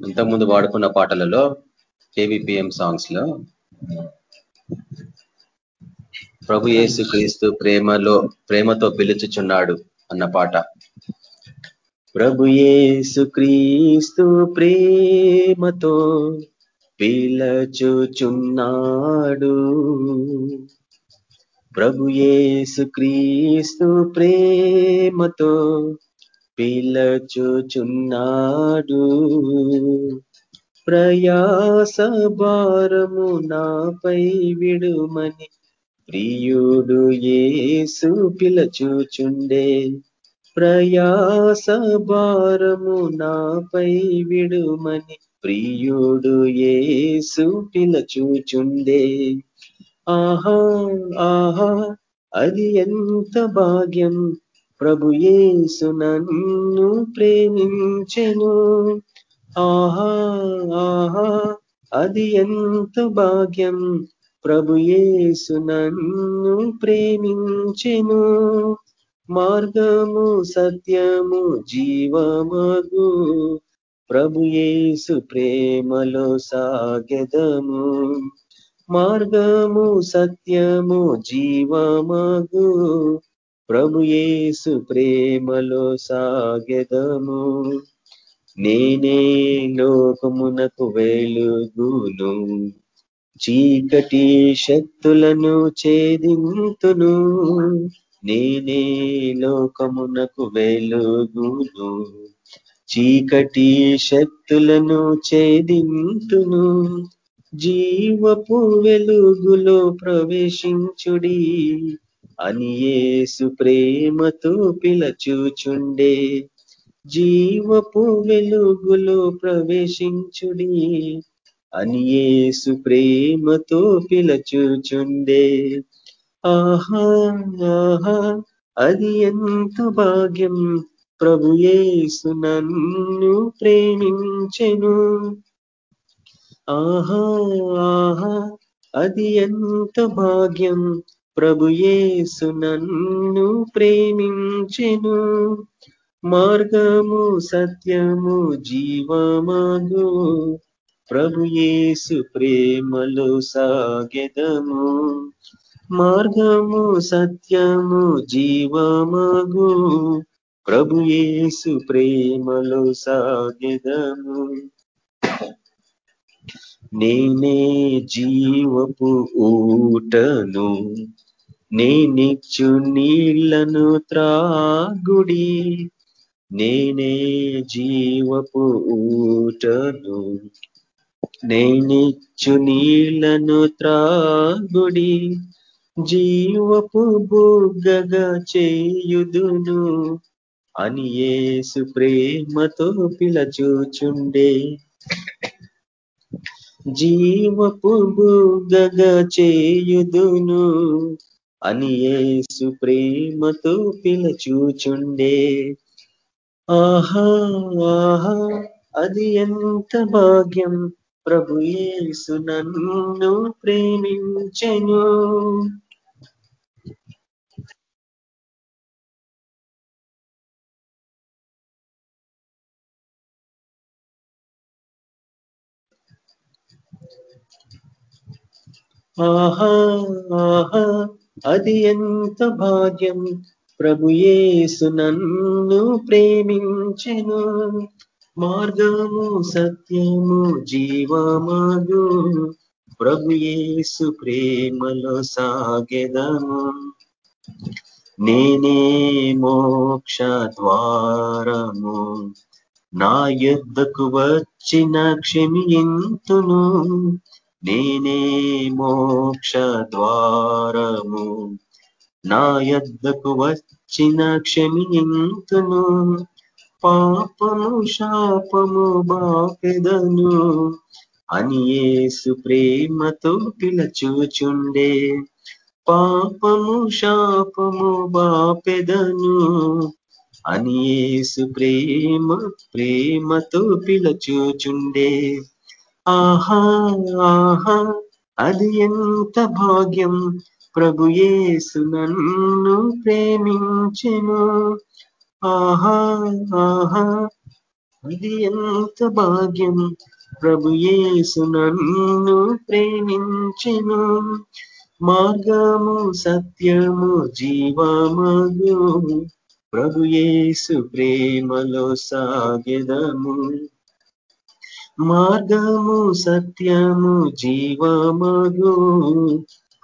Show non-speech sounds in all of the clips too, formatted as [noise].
ఇంతకుముందు వాడుకున్న పాటలలో కేవీపీఎం సాంగ్స్లో ప్రభు యేసు క్రీస్తు ప్రేమలో ప్రేమతో పిలుచుచున్నాడు అన్న పాట. ప్రభు యేసు క్రీస్తు ప్రేమతో పిలచుచున్నాడు. ప్రభు యేసు క్రీస్తు ప్రేమతో పిలచుచున్నాడు. ప్రయాస భారము నాపై విడుమని ప్రియుడు ఏసు పిలచుచుండే. ప్రయాస భారము నాపై విడుమని ప్రియుడు ఏసు పిలచుచుండే. ఆహా ఆహా అది ఎంత భాగ్యం! ప్రభు యేసు నన్ను ప్రేమించెను. ఆహా ఆహా అది ఎంత భాగ్యం. ప్రభు ఏసు నన్ను ప్రేమించెను. మార్గము సత్యము జీవమగు. ప్రభు ఏసు ప్రేమలో సాగదము. మార్గము సత్యము జీవమగు. ప్రభుయేసు ప్రేమలో సాగెదము. నేనే లోకమునకు వెలుగును. చీకటి శక్తులను ఛేదింతును. నేనే లోకమునకు వెలుగును. చీకటి శక్తులను ఛేదింతును. జీవపు వెలుగులో ప్రవేశించుడి. అని యేసు ప్రేమతో పిలచూచుండే. జీవపు వెలుగులో ప్రవేశించుడి అని యేసు ప్రేమతో పిలచూచుండే. ఆహా ఆహా అది ఎంత భాగ్యం! ప్రభు యేసు నన్ను ప్రేమించెను. ఆహా ఆహా అది ఎంత భాగ్యం! ప్రభుయేసు నన్ను ప్రేమించెను. మార్గము సత్యము జీవమగు. ప్రభుయేసు ప్రేమలు ప్రేమలో సాగెదము. మార్గము సత్యము జీవమగు. ప్రభుయేసు ప్రేమలో సాగెదము. నేనే జీవపు ఊటను. నేనిచ్చు నీళ్ళను త్రాగుడి నేనే జీవపు ఊటను నేనిచ్చు నీళ్ళను త్రాగుడి జీవపు బుగ్గగా చేయుదును. అని ఏసు ప్రేమతో పిలచూచుండే జీవపు బుగ్గగా చేయుదును. అని ఏసు ప్రేమతో పిలచూచుండే. ఆహా ఆహా అది ఎంత భాగ్యం. ప్రభు ఏసు నన్ను ప్రేమించెను. ఆహా ఆహా అది ఎంత భాగ్యం? ప్రభుయేసు నన్ను ప్రేమించెను. మార్గము సత్యము జీవమాగు ప్రభుయేసు ప్రేమలో సాగెదము. నేనే మోక్ష ద్వారము. నా యుద్ధకు వచ్చిన క్షమింతును. నేనే మోక్ష ద్వారము నా యొద్దకు వచ్చిన క్షమింతును. పాపము శాపము బాపెదను. అని ఏసు ప్రేమతో పిలచూచుండే. పాపము శాపము బాపెదను. అని ఏసు ప్రేమ ప్రేమతో పిలచూచుండే. ఆహా ఆహా అది ఎంత భాగ్యం. ప్రభుయేసు నన్ను ప్రేమించెను. ఆహా ఆహా అది ఎంత భాగ్యం. ప్రభుయేసు నన్ను ప్రేమించెను. మార్గము సత్యము జీవమగు. ప్రభుయేసు ప్రేమలో సాగెదము. మార్గము సత్యము జీవమగు.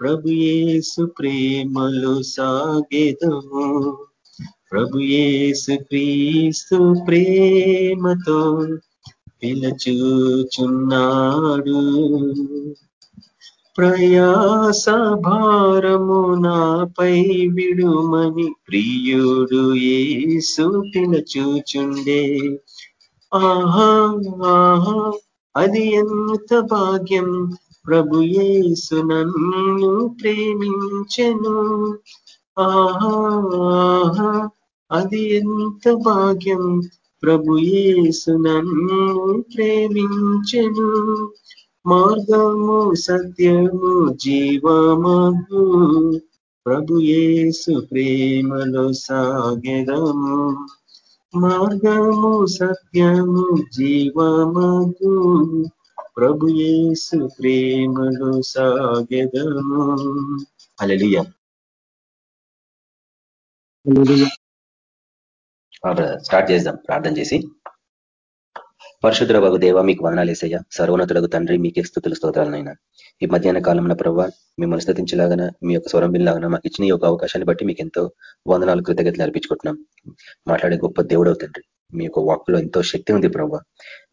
ప్రభుయేసు ప్రేమలు సాగెదము ప్రభుయేసు క్రీస్తు ప్రేమతో పిలచూచున్నాడు. ప్రయాస భారము నాపై విడుమని ప్రియుడు ఏసు పిలచూచుండే. ఆహా ఆహా అది ఎంత భాగ్యం? ప్రభుయేసు నన్ను ప్రేమించెను. ఆహా ఆహా అది ఎంత భాగ్యం? ప్రభుయేసు నన్ను ప్రేమించెను. మార్గము సత్యము జీవమగు. ప్రభుయేసు ప్రేమలో సాగెదము. మార్గము సత్యము జీవమగు ప్రభు యేసు ప్రేమలో సాగెదము. అలలియ స్టార్ట్ చేద్దాం. ప్రార్థన చేసి. పరిశుద్ర బాబు దేవ మీకు వదనాలేసయ్య. సర్వోన్నతులకు తండ్రి మీకే స్థుతులు స్తోత్రాలనైనా ఈ మధ్యాహ్న కాలంలో ప్రభావ మిమ్మల్ని స్థుతించలాగన మీ యొక్క స్వరం బిల్లాగన మాకు ఇచ్చిన యొక్క అవకాశాన్ని బట్టి మీకు ఎంతో వందనాలు కృతజ్ఞతలు అర్పించుకుంటున్నాం. మాట్లాడే గొప్ప దేవుడవు తండ్రి. మీ యొక్క వాక్కులో ఎంతో శక్తి ఉంది ప్రభావ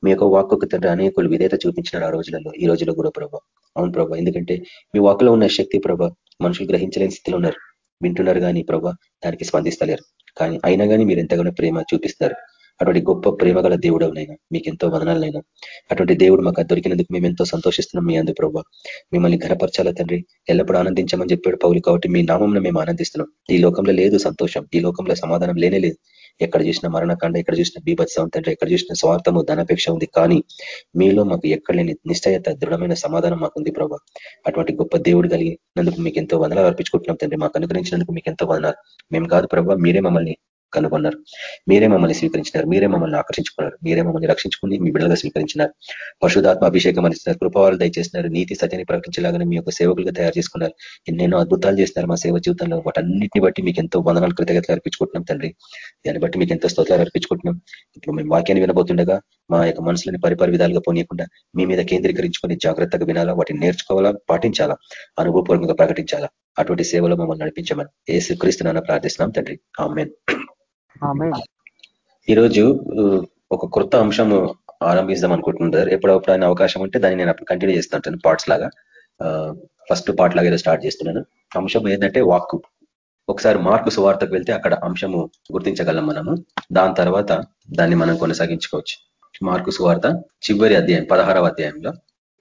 మీ యొక్క వాక్కు తండ్రి అనేకులు విధేత చూపించినారు ఆ రోజులలో ఈ రోజులో కూడా ప్రభావ అవును ప్రభావ ఎందుకంటే మీ వాక్కులో ఉన్న శక్తి ప్రభ మనుషులు గ్రహించలేని స్థితిలో ఉన్నారు. వింటున్నారు కానీ ప్రభా దానికి స్పందిస్తలేరు. కానీ అయినా కానీ మీరు ఎంతగానో ప్రేమ చూపిస్తారు అటువంటి గొప్ప ప్రేమ గల దేవుడు మీకు ఎంతో వదనాలనైనా అటువంటి దేవుడు మాకు దొరికినందుకు మేము ఎంతో సంతోషిస్తున్నాం మీ అందు ప్రభావ మిమ్మల్ని ఘనపరచాల తండ్రి? ఎల్లప్పుడూ ఆనందించమని చెప్పాడు పౌలు కాబట్టి మీ నామంలో మేము ఆనందిస్తున్నాం. ఈ లోకంలో లేదు సంతోషం ఈ లోకంలో సమాధానం లేనే లేదు. ఎక్కడ చూసిన మరణకాండ ఎక్కడ చూసిన బీభత్సం తండ్రి ఎక్కడ చూసిన స్వార్థము ధనపేక్ష ఉంది కానీ మీలో మాకు ఎక్కడ లేని నిశ్చయత దృఢమైన సమాధానం మాకుంది ప్రభావ అటువంటి గొప్ప దేవుడు కలిగినందుకు మీకు ఎంతో వందనాలు అర్పించుకుంటున్నాం తండ్రి. మాకు అనుగ్రహించినందుకు మీకు ఎంతో వదనాలు. మేము కాదు ప్రభావ మీరే మమ్మల్ని కనుగొన్నారు. మీరే మమ్మల్ని స్వీకరించినారు. మీరే మమ్మల్ని ఆకర్షించుకున్నారు. మీరే మమ్మల్ని రక్షించుకుని మీ బిడ్డలుగా స్వీకరించినారు. పశుధాత్మ అభిషేకం అందిస్తున్నారు. కృపవాలు దయచేసినారు. నీతి సత్యాన్ని ప్రకటించలాగానే మీ యొక్క సేవకులుగా తయారు చేసుకున్నారు. ఎన్నెన్నో అద్భుతాలు చేస్తున్నారు మా సేవ జీవితంలో. వాటన్నిటిని బట్టి మీకు ఎంతో వందనాలు కృతజ్ఞతలు అర్పించుకుంటున్నాం తండ్రి. దాన్ని బట్టి మీకు ఎంతో స్తోత్రాలు అర్పించుకుంటున్నాం. ఇప్పుడు మేము వాక్యాన్ని వినబోతుండగా మా యొక్క మనసులని పరిపరి విధాలుగా పోనీయకుండా మీ మీద కేంద్రీకరించుకొని జాగ్రత్తగా వినాలా? వాటిని నేర్చుకోవాలా? పాటించాలా? అనుభవపూర్వకంగా ప్రకటించాలా? అటువంటి సేవలో మమ్మల్ని నడిపించమని ఏసు క్రీస్తున్నా ప్రార్థిస్తున్నాం తండ్రి. ఆమెన్. ఈరోజు ఒక కొత్త అంశము ఆరంభిస్తాం అనుకుంటున్నారు ఎప్పుడప్పుడు ఆయన అవకాశం ఉంటే దాన్ని నేను అప్పుడు కంటిన్యూ చేస్తుంటాను పార్ట్స్ లాగా. ఫస్ట్ పార్ట్ లాగా స్టార్ట్ చేస్తున్నాను. అంశం ఏంటంటే వాక్కు. ఒకసారి మార్కు సువార్తకు వెళ్తే అక్కడ అంశము గుర్తించగలం మనము. దాని తర్వాత దాన్ని మనం కొనసాగించుకోవచ్చు. మార్కు సువార్త చివరి అధ్యాయం పదహారవ అధ్యాయంలో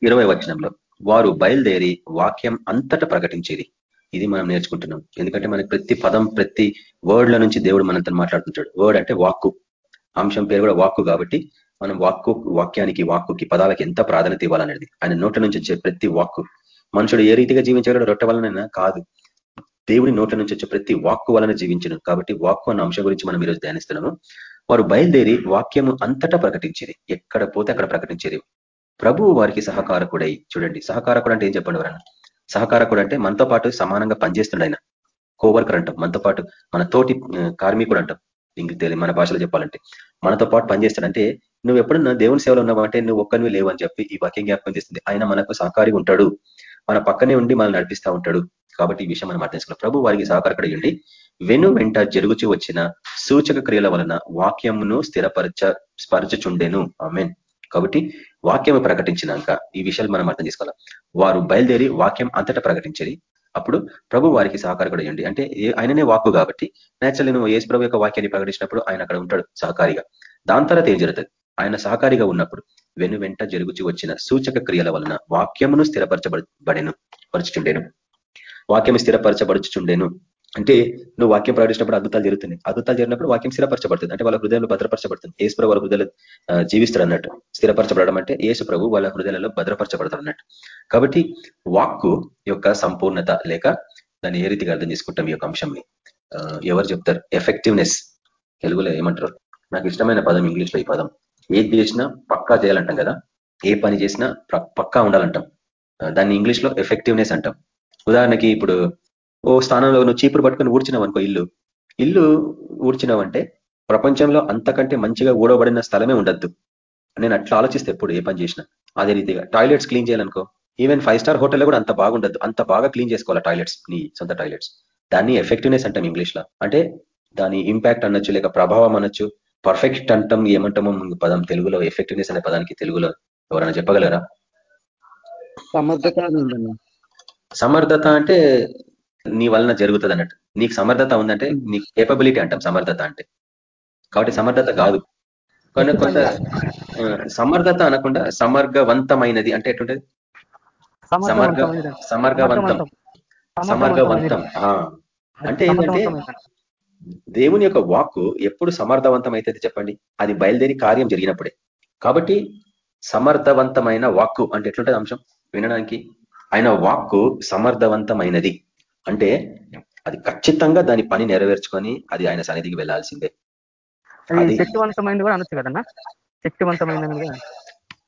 ఇరవై వచనంలో. వారు బయలుదేరి వాక్యం అంతటా ప్రకటించేది. ఇది మనం నేర్చుకుంటున్నాం. ఎందుకంటే మనకి ప్రతి పదం ప్రతి వర్డ్ల నుంచి దేవుడు మనతో మాట్లాడుతుంటాడు. వర్డ్ అంటే వాక్కు. అంశం పేరు కూడా వాక్కు కాబట్టి మనం వాక్కు వాక్యానికి వాక్కుకి పదాలకి ఎంత ప్రాధాన్యత ఇవ్వాలనేది. ఆయన నోట్ల నుంచి వచ్చే ప్రతి వాక్కు. మనుషుడు ఏ రీతిగా జీవించగలడు రొట్టె వలనైనా కాదు. దేవుడి నోట్ల నుంచి వచ్చే ప్రతి వాక్కు వలన జీవించను. కాబట్టి వాక్కు అన్న అంశం గురించి మనం ఈరోజు ధ్యానిస్తున్నాము. వారు బయలుదేరి వాక్యము అంతటా ప్రకటించేది. ఎక్కడ పోతే అక్కడ ప్రకటించేది. ప్రభువు వారికి సహకారకుడై. చూడండి సహకారకుడు అంటే ఏం చెప్పండి ఎవరన్నా? సహకారకుడు అంటే మనతో పాటు సమానంగా పనిచేస్తుండ ఆయన. కోవర్కర్ అంటాం మనతో పాటు మన తోటి కార్మికుడు అంటాం. ఇంగ్లీష్ మన భాషలో చెప్పాలంటే. మనతో పాటు పనిచేస్తాడంటే నువ్వు ఎప్పుడన్నా దేవుని సేవలో ఉన్నావు అంటే నువ్వు ఒక్కరివి లేవు అని చెప్పి ఈ వాక్యం జ్ఞాపకం చేస్తుంది. ఆయన మనకు సహకారి ఉంటాడు. మన పక్కనే ఉండి మనల్ని నడిపిస్తూ ఉంటాడు. కాబట్టి ఈ విషయం మనం అర్థం ప్రభు వారికి సహకారకుడు ఉండి వెను వెంట జరుగుచూ వచ్చిన సూచక క్రియల వలన వాక్యమును స్థిరపరచ స్పరచుచుండెను. ఆమెన్. కాబట్టి వాక్యం ప్రకటించినాక ఈ విషయాలు మనం అర్థం చేసుకోవాలి? వారు బయలుదేరి వాక్యం అంతటా ప్రకటించేది అప్పుడు ప్రభు వారికి సహకారకుడు అయ్యండి అంటే ఆయననే వాక్కు కాబట్టి నేచురల్ నువ్వు ఏసు ప్రభు యొక్క వాక్యాన్ని ప్రకటించినప్పుడు ఆయన అక్కడ ఉంటాడు సహకారిగా. దాని తర్వాత ఏం జరుగుతుంది? ఆయన సహకారిగా ఉన్నప్పుడు వెను వెంట జరుగుచి వచ్చిన సూచక క్రియల వలన వాక్యమును స్థిరపరచబడెను పరచుచుండేను. వాక్యం స్థిరపరచబడుచుండేను అంటే నువ్వు వాక్యం ప్రకటించినప్పుడు అద్భుతాలు జరుగుతున్నాయి. అద్భుతాలు జరిగినప్పుడు వాక్యం స్థిరపరచబడుతుంది. అంటే వాళ్ళ హృదయంలో భద్రపరచబడుతుంది. ఏసు ప్రభు వాళ్ళ హృదయలు జీవిస్తారు అన్నట్టు. స్థిరపరచబడడం అంటే ఏసు ప్రభు వాళ్ళ హృదయాలలో భద్రపరచబడతారు అన్నట్టు. కాబట్టి వాక్కు యొక్క సంపూర్ణత లేక దాన్ని ఏ రీతిగా అర్థం చేసుకుంటాం ఈ యొక్క అంశంని? ఎవరు చెప్తారు? ఎఫెక్టివ్నెస్. తెలుగులో ఏమంటారు? నాకు ఇష్టమైన పదం ఇంగ్లీష్లో ఈ పదం. ఏది చేసినా పక్కా చేయాలంటాం కదా? ఏ పని చేసినా పక్కా ఉండాలంటాం. దాన్ని ఇంగ్లీష్లో ఎఫెక్టివ్నెస్ అంటాం. ఉదాహరణకి ఇప్పుడు ఓ స్థానంలో నువ్వు చీపురు పట్టుకుని ఊడ్చినావు అనుకో ఇల్లు. ఇల్లు ఊడ్చినావంటే ప్రపంచంలో అంతకంటే మంచిగా ఊడబడిన స్థలమే ఉండద్దు. నేను అట్లా ఆలోచిస్తే ఎప్పుడు ఏ పని చేసినా. అదే రీతిగా టాయిలెట్స్ క్లీన్ చేయాలనుకో ఈవెన్ ఫైవ్ స్టార్ హోటల్లో కూడా అంత బాగుండదు అంత బాగా క్లీన్ చేసుకోవాలి టాయిలెట్స్? నీ సొంత టాయిలెట్స్. దాన్ని ఎఫెక్టివ్నెస్ అంటాం ఇంగ్లీష్లో అంటే దాని ఇంపాక్ట్ అనొచ్చు లేక ప్రభావం అనొచ్చు. పర్ఫెక్ట్ అంటాం ఏమంటామో పదం తెలుగులో ఎఫెక్టివ్నెస్ అనే పదానికి తెలుగులో. ఎవరైనా చెప్పగలరా? సమర్థత సమర్థత అంటే నీ వలన జరుగుతుంది అన్నట్టు. నీకు సమర్థత ఉందంటే నీ కేపబిలిటీ అంటాం సమర్థత అంటే. కాబట్టి సమర్థత కాదు. కొన్ని కొంత సమర్థత అనకుండా సమర్గవంతమైనది అంటే ఎట్లుంటది? సమర్గ సమర్గవంతం సమర్గవంతం అంటే ఏంటంటే దేవుని యొక్క వాక్కు ఎప్పుడు సమర్థవంతం అయితే చెప్పండి? అది బయలుదేరి కార్యం జరిగినప్పుడే. కాబట్టి సమర్థవంతమైన వాక్కు అంటే ఎట్లుంటది అంశం? వినడానికి. ఆయన వాక్కు సమర్థవంతమైనది. అంటే అది ఖచ్చితంగా దాని పని నెరవేర్చుకొని అది ఆయన సన్నిధికి వెళ్ళాల్సిందే. శక్తివంతమైనది కూడా అనొచ్చు కదన్నా? శక్తివంతమైనది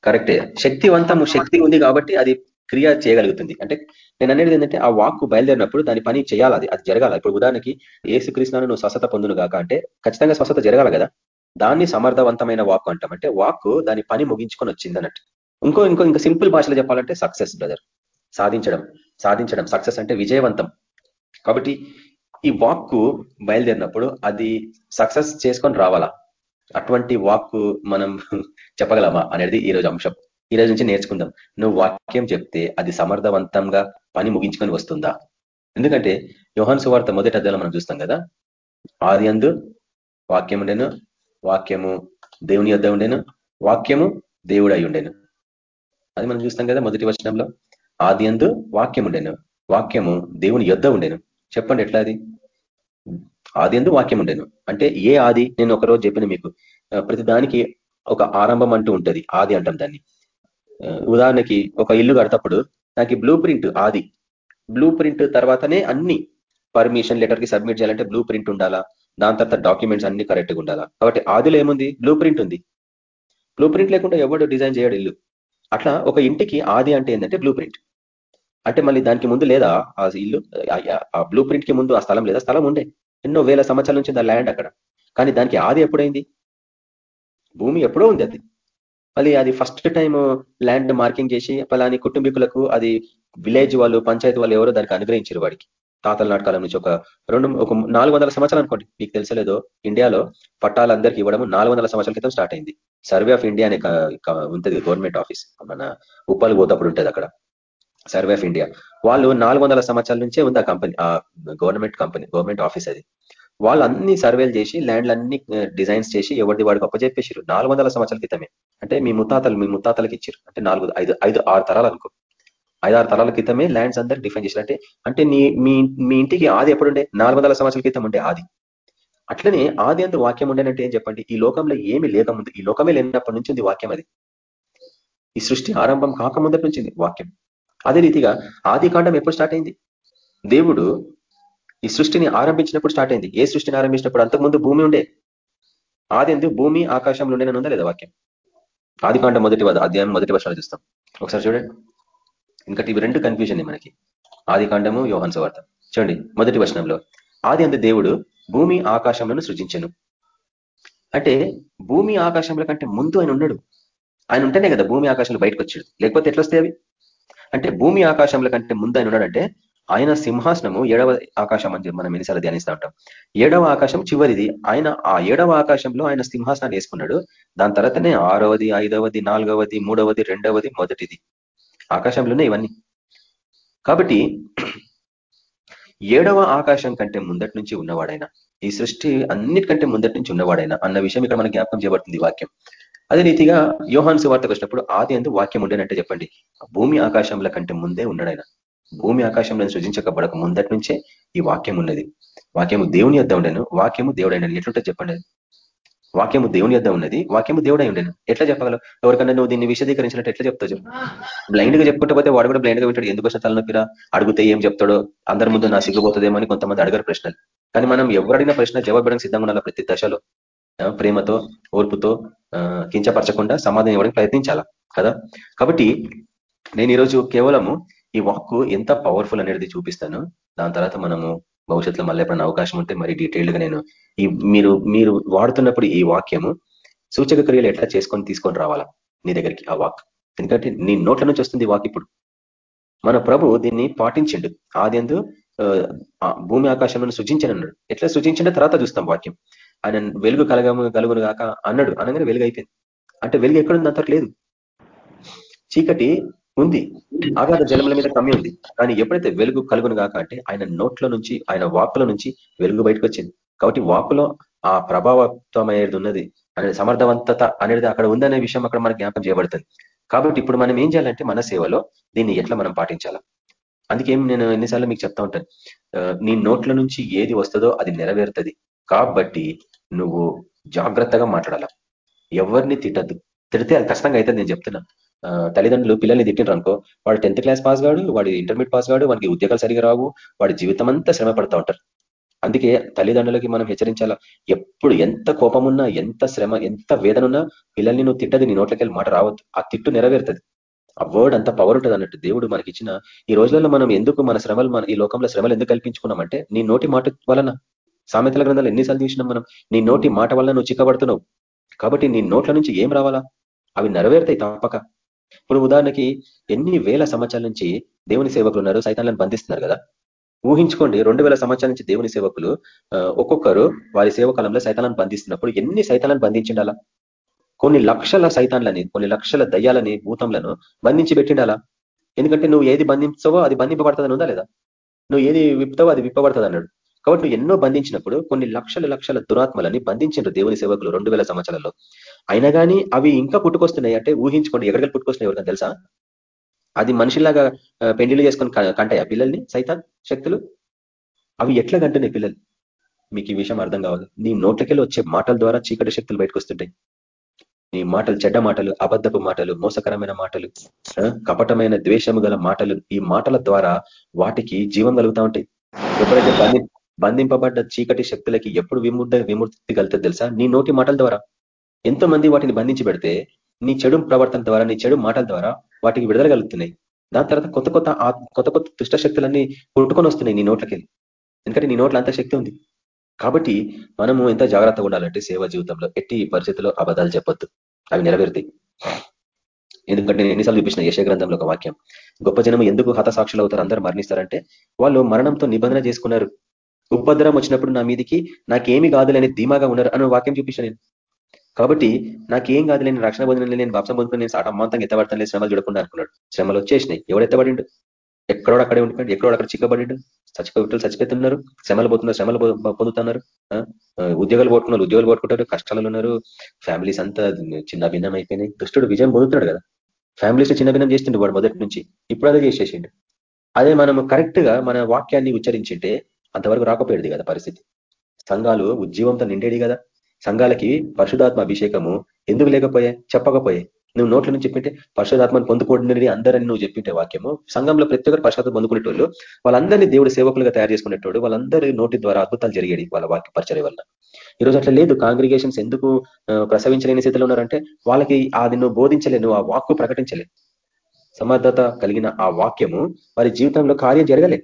కరెక్టే. శక్తివంతము శక్తి ఉంది కాబట్టి అది క్రియ చేయగలుగుతుంది. అంటే నేను అనేది ఏంటంటే ఆ వాక్కు బయలుదేరినప్పుడు దాని పని చేయాలి అది అది జరగాల. ఇప్పుడు ఉదాహరణకి ఏసుకృష్ణను నువ్వు స్వస్థత పొందును కాక అంటే ఖచ్చితంగా స్వస్థత జరగాల కదా? దాన్ని సమర్థవంతమైన వాక్ అంటాం. అంటే వాక్కు దాని పని ముగించుకొని వచ్చింది అన్నట్టు. ఇంకో ఇంకో ఇంకా సింపుల్ భాషలో చెప్పాలంటే సక్సెస్ బ్రదర్. సాధించడం. సాధించడం. సక్సెస్ అంటే విజయవంతం. కాబట్టి ఈ వాక్కు బయలుదేరినప్పుడు అది సక్సెస్ చేసుకొని రావాలా? అటువంటి వాక్కు మనం [laughs] చెప్పగలమా అనేది ఈరోజు అంశం. ఈ రోజు నుంచి నేర్చుకుందాం. నువ్వు వాక్యం చెప్తే అది సమర్థవంతంగా పని ముగించుకొని వస్తుందా? ఎందుకంటే యోహాన్ సువార్త మొదటి అధ్యాయంలో మనం చూస్తాం కదా ఆది అందు వాక్యం ఉండేను వాక్యము దేవుని యొద్ద ఉండేను వాక్యము దేవుడు అయి ఉండేను. అది మనం చూస్తాం కదా మొదటి వచనంలో ఆది అందు వాక్యం ఉండేను వాక్యము దేవుని యొద్ద ఉండేను. చెప్పండి ఎట్లా అది? ఆది ఎందు వాక్యం ఉండేను. అంటే ఏ ఆది? నేను ఒకరోజు చెప్పిన మీకు. ప్రతి దానికి ఒక ఆరంభం అంటూ ఉంటుంది. ఆది అంటాం దాన్ని. ఉదాహరణకి ఒక ఇల్లు కడతప్పుడు నాకు బ్లూ ప్రింట్ ఆది. బ్లూ ప్రింట్ తర్వాతనే అన్ని పర్మిషన్ లెటర్కి సబ్మిట్ చేయాలంటే బ్లూ ప్రింట్ ఉండాలా? దాని తర్వాత డాక్యుమెంట్స్ అన్ని కరెక్ట్గా ఉండాలా? కాబట్టి ఆదిలో ఏముంది? బ్లూ ప్రింట్ ఉంది. బ్లూ ప్రింట్ లేకుండా ఎవడు డిజైన్ చేయడు ఇల్లు? అట్లా ఒక ఇంటికి ఆది అంటే ఏంటంటే బ్లూ ప్రింట్ అంటే మళ్ళీ దానికి ముందు లేదా? ఆ ఇల్లు ఆ బ్లూ ప్రింట్కి ముందు ఆ స్థలం లేదా? స్థలం ఉండే. ఎన్నో వేల సంవత్సరాల నుంచి ఆ ల్యాండ్ అక్కడ. కానీ దానికి ఆది ఎప్పుడైంది? భూమి ఎప్పుడో ఉంది అది. మళ్ళీ అది ఫస్ట్ టైం ల్యాండ్ మార్కింగ్ చేసి పలాని కుటుంబీకులకు అది విలేజ్ వాళ్ళు పంచాయతీ వాళ్ళు ఎవరో దానికి అనుగ్రహించారు వాడికి. తాతల నాటకాలం నుంచి ఒక రెండు ఒక నాలుగు వందల సంవత్సరాలు అనుకోండి. మీకు తెలిసలేదో. ఇండియాలో పట్టాలందరికీ ఇవ్వడం నాలుగు వందల సంవత్సరాల క్రితం స్టార్ట్ అయింది. సర్వే ఆఫ్ ఇండియా అనే ఉంటుంది గవర్నమెంట్ ఆఫీస్ మన ఉప్పాలు పోతప్పుడు ఉంటుంది అక్కడ. Survey of India. వాళ్ళు నాలుగు వందల సంవత్సరాల నుంచే ఉంది ఆ కంపెనీ ఆ గవర్నమెంట్ కంపెనీ గవర్నమెంట్ ఆఫీస్ అది. వాళ్ళు అన్ని సర్వేలు చేసి ల్యాండ్లు అన్ని డిజైన్స్ చేసి ఎవరిది వాడికి అప్పచెప్పేసారు నాలుగు వందల సంవత్సరాల క్రితమే. అంటే మీ ముత్తాతలు మీ ముత్తాతలకి ఇచ్చారు అంటే నాలుగు ఐదు ఐదు ఆరు తరాలు అనుకో. ఐదు ఆరు తరాల క్రితమే ల్యాండ్స్ అందరు డిఫైన్ చేశారు అంటే అంటే నీ మీ మీ ఇంటికి ఆది ఎప్పుడుండే? నాలుగు వందల సంవత్సరాల క్రితం ఉండే ఆది. అట్లనే ఆది అంత వాక్యం ఉండేనంటే ఏం చెప్పండి? ఈ లోకంలో ఏమి లేకముందు ఈ లోకమే లేనప్పటి నుంచి ఉంది వాక్యం అది. ఈ సృష్టి ఆరంభం కాకముందటి నుంచి వాక్యం. అదే రీతిగా ఆది కాండం ఎప్పుడు స్టార్ట్ అయింది? దేవుడు ఈ సృష్టిని ఆరంభించినప్పుడు స్టార్ట్ అయింది. ఏ సృష్టిని ఆరంభించినప్పుడు? అంతకుముందు భూమి ఉండే. ఆది ఎందుకు? భూమి ఆకాశంలో ఉండేనని ఉందా లేదా వాక్యం? ఆది కాండ మొదటి అధ్యాయం మొదటి వర్షాలు చూస్తాం. ఒకసారి చూడండి. ఇంకా ఇవి రెండు కన్ఫ్యూజన్ మనకి. ఆది కాండము యోహన్ వార్త చూడండి మొదటి వర్షంలో ఆది అందు దేవుడు భూమి ఆకాశంలో సృజించను. అంటే భూమి ఆకాశంలో కంటే ముందు ఆయన ఉన్నాడు. ఆయన ఉంటేనే కదా భూమి ఆకాశంలో బయటకు వచ్చాడు. లేకపోతే ఎట్లొస్తాయి అవి? అంటే భూమి ఆకాశంల కంటే ముందు ఆయన ఉన్నాడంటే ఆయన సింహాసనము ఏడవ ఆకాశం అని మనం ఎన్నిసార్లు ధ్యానిస్తూ ఉంటాం. ఏడవ ఆకాశం చివరిది. ఆయన ఆ ఏడవ ఆకాశంలో ఆయన సింహాసనాన్ని వేసుకున్నాడు. దాని తర్వాతనే ఆరవది ఐదవది నాలుగవది మూడవది రెండవది మొదటిది. ఆకాశంలోనే ఇవన్నీ. కాబట్టి ఏడవ ఆకాశం కంటే ముందటి నుంచి ఉన్నవాడైనా ఈ సృష్టి అన్నిటికంటే ముందటి నుంచి ఉన్నవాడైనా అన్న విషయం ఇక్కడ మనకి జ్ఞాపకం చేయబడుతుంది వాక్యం. అదే రీతిగా యోహాన్ సువార్తకు వచ్చినప్పుడు ఆది ఎందు వాక్యం ఉండేనంటే చెప్పండి. భూమి ఆకాశంల కంటే ముందే ఉన్నాడైనా భూమి ఆకాశంలో సృజించకబడక ముందటి నుంచే ఈ వాక్యం ఉన్నది. వాక్యము దేవుని యొద్ద ఉండను వాక్యము దేవుడైన ఎట్లుంటే చెప్పండి? వాక్యము దేవుని యొద్ద ఉన్నది వాక్యము దేవుడై ఉండను. ఎట్లా చెప్పగలవు? ఎవరికన్నా నువ్వు దీన్ని విశదీకరించినట్టు ఎట్లా చెప్తావు బ్లైండ్గా చెప్పుకుంటే పోతే వాడు కూడా బ్లైండ్గా వింటాడు. ఎందుకు వచ్చిన తలనొప్పిరా? అడిగితే ఏం చెప్తాడో? అందరి ముందు నా సిగ్గుపోతుందేమో అని కొంతమంది అడగరు ప్రశ్నలు. కానీ మనం ఎవరడిగిన ప్రశ్న జవాబు సిద్ధంగా ఉండాలి ప్రతి దశలో? ప్రేమతో ఓర్పుతో కించపరచకుండా సమాధానం ఇవ్వడానికి ప్రయత్నించాలా? కదా? కాబట్టి నేను ఈరోజు కేవలము ఈ వాక్కు ఎంత పవర్ఫుల్ అనేది చూపిస్తాను. దాని తర్వాత మనము భవిష్యత్తులో మళ్ళీ ఎప్పుడైనా అవకాశం ఉంటే మరి డీటెయిల్డ్గా నేను ఈ మీరు మీరు వాడుతున్నప్పుడు ఈ వాక్యము సూచక క్రియలు ఎట్లా చేసుకొని తీసుకొని రావాలా నీ దగ్గరికి ఆ వాక్? ఎందుకంటే నీ నోట్ల నుంచి వస్తుంది వాక్ ఇప్పుడు. మన ప్రభు దీన్ని పాటించిండు. ఆది ఎందు భూమి ఆకాశంలో సృజించనన్నాడు. ఎట్లా సృజించిండో తర్వాత చూస్తాం వాక్యం. ఆయన వెలుగు కలగము కలుగును కాక అన్నాడు. అనగానే వెలుగు అయిపోయింది. అంటే వెలుగు ఎక్కడుంది అంతకు లేదు. చీకటి ఉంది. ఆగాధ జలముల మీద కమ్మి ఉంది. కానీ ఎప్పుడైతే వెలుగు కలుగును కాక అంటే ఆయన నోట్ల నుంచి ఆయన వాక్కుల నుంచి వెలుగు బయటకు వచ్చింది. కాబట్టి వాకులో ఆ ప్రభావత్వం అనేది ఉన్నది. అనేది సమర్థవంతత అనేది అక్కడ ఉందనే విషయం అక్కడ మనకు జ్ఞాపకం చేయబడుతుంది. కాబట్టి ఇప్పుడు మనం ఏం చేయాలంటే మన సేవలో దీన్ని ఎట్లా మనం పాటించాలా? అందుకేం నేను ఎన్నిసార్లు మీకు చెప్తా ఉంటాను. నీ నోట్ల నుంచి ఏది వస్తుందో అది నెరవేరుతుంది. కాబట్టి నువ్వు జాగ్రత్తగా మాట్లాడాల. ఎవరిని తిట్టద్దు. తిడితే అది కష్టంగా అవుతుంది నేను చెప్తున్నా. తల్లిదండ్రులు పిల్లల్ని తిట్టినారు అనుకో వాడు టెన్త్ క్లాస్ పాస్ కాడు వాడు ఇంటర్మీడియట్ పాస్ కాడు వాడికి ఉద్యోగాలు సరిగా రావు వాడి జీవితం అంతా శ్రమ పడతా ఉంటారు. అందుకే తల్లిదండ్రులకి మనం హెచ్చరించాలా ఎప్పుడు ఎంత కోపమున్నా ఎంత శ్రమ ఎంత వేదన ఉన్నా పిల్లల్ని నువ్వు తిట్టదు నీ నోట్లకెళ్ళి మాట రావద్దు. ఆ తిట్టు నెరవేరుతుంది. ఆ వర్డ్ అంత పవర్ ఉంటుంది అన్నట్టు దేవుడు మనకి ఇచ్చిన ఈ రోజులలో మనం ఎందుకు మన శ్రమలు మన ఈ లోకంలో శ్రమలు ఎందుకు కల్పించుకున్నామంటే నీ నోటి మాట వలన. సామెతల గ్రంథాలు ఎన్నిసార్లు చూసినాం మనం? నీ నోటి మాట వల్ల నువ్వు చిక్కబడుతున్నావు. కాబట్టి నీ నోట్ల నుంచి ఏం రావాలా? అవి నెరవేరుతాయి తప్పక. ఇప్పుడు ఉదాహరణకి ఎన్ని వేల సంవత్సరాల నుంచి దేవుని సేవకులు ఉన్నారు? సైతాన్లను బంధిస్తున్నారు కదా. ఊహించుకోండి రెండు వేల సంవత్సరాల నుంచి దేవుని సేవకులు ఒక్కొక్కరు వారి సేవకాలంలో సైతాలను బంధిస్తున్నప్పుడు ఎన్ని సైతాలను బంధించిండాలా? కొన్ని లక్షల సైతాన్లని కొన్ని లక్షల దయ్యాలని భూతంలను బంధించి పెట్టిండాలా? ఎందుకంటే నువ్వు ఏది బంధించవో అది బంధింపబడుతుందని ఉందా లేదా? నువ్వు ఏది విప్తావో అది విప్పబడుతుంది అన్నాడు కాబట్టి ఎన్నో బంధించినప్పుడు కొన్ని లక్షల లక్షల దురాత్మలని బంధించారు దేవుని సేవకులు రెండు వేల సంవత్సరాల్లో. అయినా కానీ అవి ఇంకా పుట్టుకొస్తున్నాయి. అంటే ఊహించుకోండి ఎక్కడికి పుట్టుకొస్తున్నాయి ఎవరికైనా తెలుసా? అది మనిషిలాగా పెండిలు చేసుకొని కంటాయి ఆ పిల్లల్ని? సైతాన్ శక్తులు? అవి ఎట్లా కంటున్నాయి పిల్లలు? మీకు ఈ విషయం అర్థం కావాలి. నీ నోట్లకెళ్ళి వచ్చే మాటల ద్వారా చీకటి శక్తులు బయటకు వస్తుంటాయి నీ మాటలు చెడ్డ మాటలు అబద్ధపు మాటలు మోసకరమైన మాటలు కపటమైన ద్వేషము గల మాటలు ఈ మాటల ద్వారా వాటికి జీవం కలుగుతా ఉంటాయి. ఎప్పుడైతే బంధి బంధింపబడ్డ చీకటి శక్తులకి ఎప్పుడు విముడ్డ విముక్తి కలుగుతుంది తెలుసా? నీ నోటి మాటల ద్వారా. ఎంతో మంది వాటిని బంధించి పెడితే నీ చెడు ప్రవర్తన ద్వారా నీ చెడు మాటల ద్వారా వాటికి విడుదల కలుగుతున్నాయి. దాని తర్వాత కొత్త కొత్త కొత్త కొత్త దుష్ట శక్తులన్నీ పుట్టుకొని వస్తున్నాయి నీ నోట్లకి. ఎందుకంటే నీ నోట్ల అంత శక్తి ఉంది. కాబట్టి మనము ఎంత జాగ్రత్తగా ఉండాలంటే సేవ జీవితంలో ఎట్టి పరిస్థితుల్లో అబద్ధాలు చెప్పొద్దు. అవి నెరవేరుతాయి. ఎందుకంటే నేను ఎన్నిసార్లు చూపించిన యశ గ్రంథంలో ఒక వాక్యం. గొప్ప జనం ఎందుకు హతసాక్షులు అవుతారు అందరూ మరణిస్తారంటే వాళ్ళు మరణంతో నిబంధన చేసుకున్నారు. ఉపద్రవం వచ్చినప్పుడు నా మీదికి నాకేమి కాదులేని ధీమాగా ఉన్నారు అని వాక్యం చూపించాను నేను. కాబట్టి నాకేం కాదు నేను రక్షణ పొందిన నేను బాప్సం పొందుకుని నేను అమ్మాంతంగా ఎత్తబడతాను. లేదు శ్రమలు చూడకుండా అనుకున్నాడు. శ్రమలు వచ్చేసినాయి. ఎవడు ఎత్తబడిండు? ఎక్కడో అక్కడే ఉంటున్నాడు ఎక్కడో అక్కడ చిక్కబడిండు? చచ్చిపోయి చచ్చిపోతున్నారు. శ్రమలు పోతున్నారు. శ్రమలు పొందుతున్నారు. ఉద్యోగాలు పోట్టుకున్నారు. ఉద్యోగాలు పోట్టుకుంటారు. కష్టాలు ఉన్నారు. ఫ్యామిలీస్ అంతా చిన్న భిన్నం అయిపోయినాయి. దుష్టుడు విజయం పొందుతున్నాడు కదా. ఫ్యామిలీస్ చిన్న భిన్నం చేస్తుండే వాడు మొదటి నుంచి. ఇప్పుడు అదే చేసేసిండు. అదే మనం కరెక్ట్గా మన వాక్యాన్ని ఉచ్చరించింటే అంతవరకు రాకపోయేది కదా పరిస్థితి. సంఘాలు ఉజ్జీవంతో నిండేది కదా. సంఘాలకి పరిశుధాత్మ అభిషేకము ఎందుకు లేకపోయా? చెప్పకపోయే. నువ్వు నోట్ల నుంచి చెప్పింటే పరిశుధాత్మను పొందుకోండి అందరని నువ్వు చెప్పింటే వాక్యము. సంఘంలో ప్రతి ఒక్కరు పరిశుధాత్మ పొందుకునేటోళ్ళు వాళ్ళందరినీ దేవుడు సేవకులుగా తయారు చేసుకునేటోడు వాళ్ళందరి నోటి ద్వారా అద్భుతాలు జరిగేది వాళ్ళ వాక్య పరిచయ వల్ల. ఈరోజు అట్లా లేదు. కాంగ్రిగేషన్స్ ఎందుకు ప్రసవించలేని స్థితిలో ఉన్నారంటే వాళ్ళకి అది నువ్వు బోధించలే నువ్వు ఆ వాక్కు ప్రకటించలే సమర్థత కలిగిన ఆ వాక్యము వారి జీవితంలో కార్యం జరగలే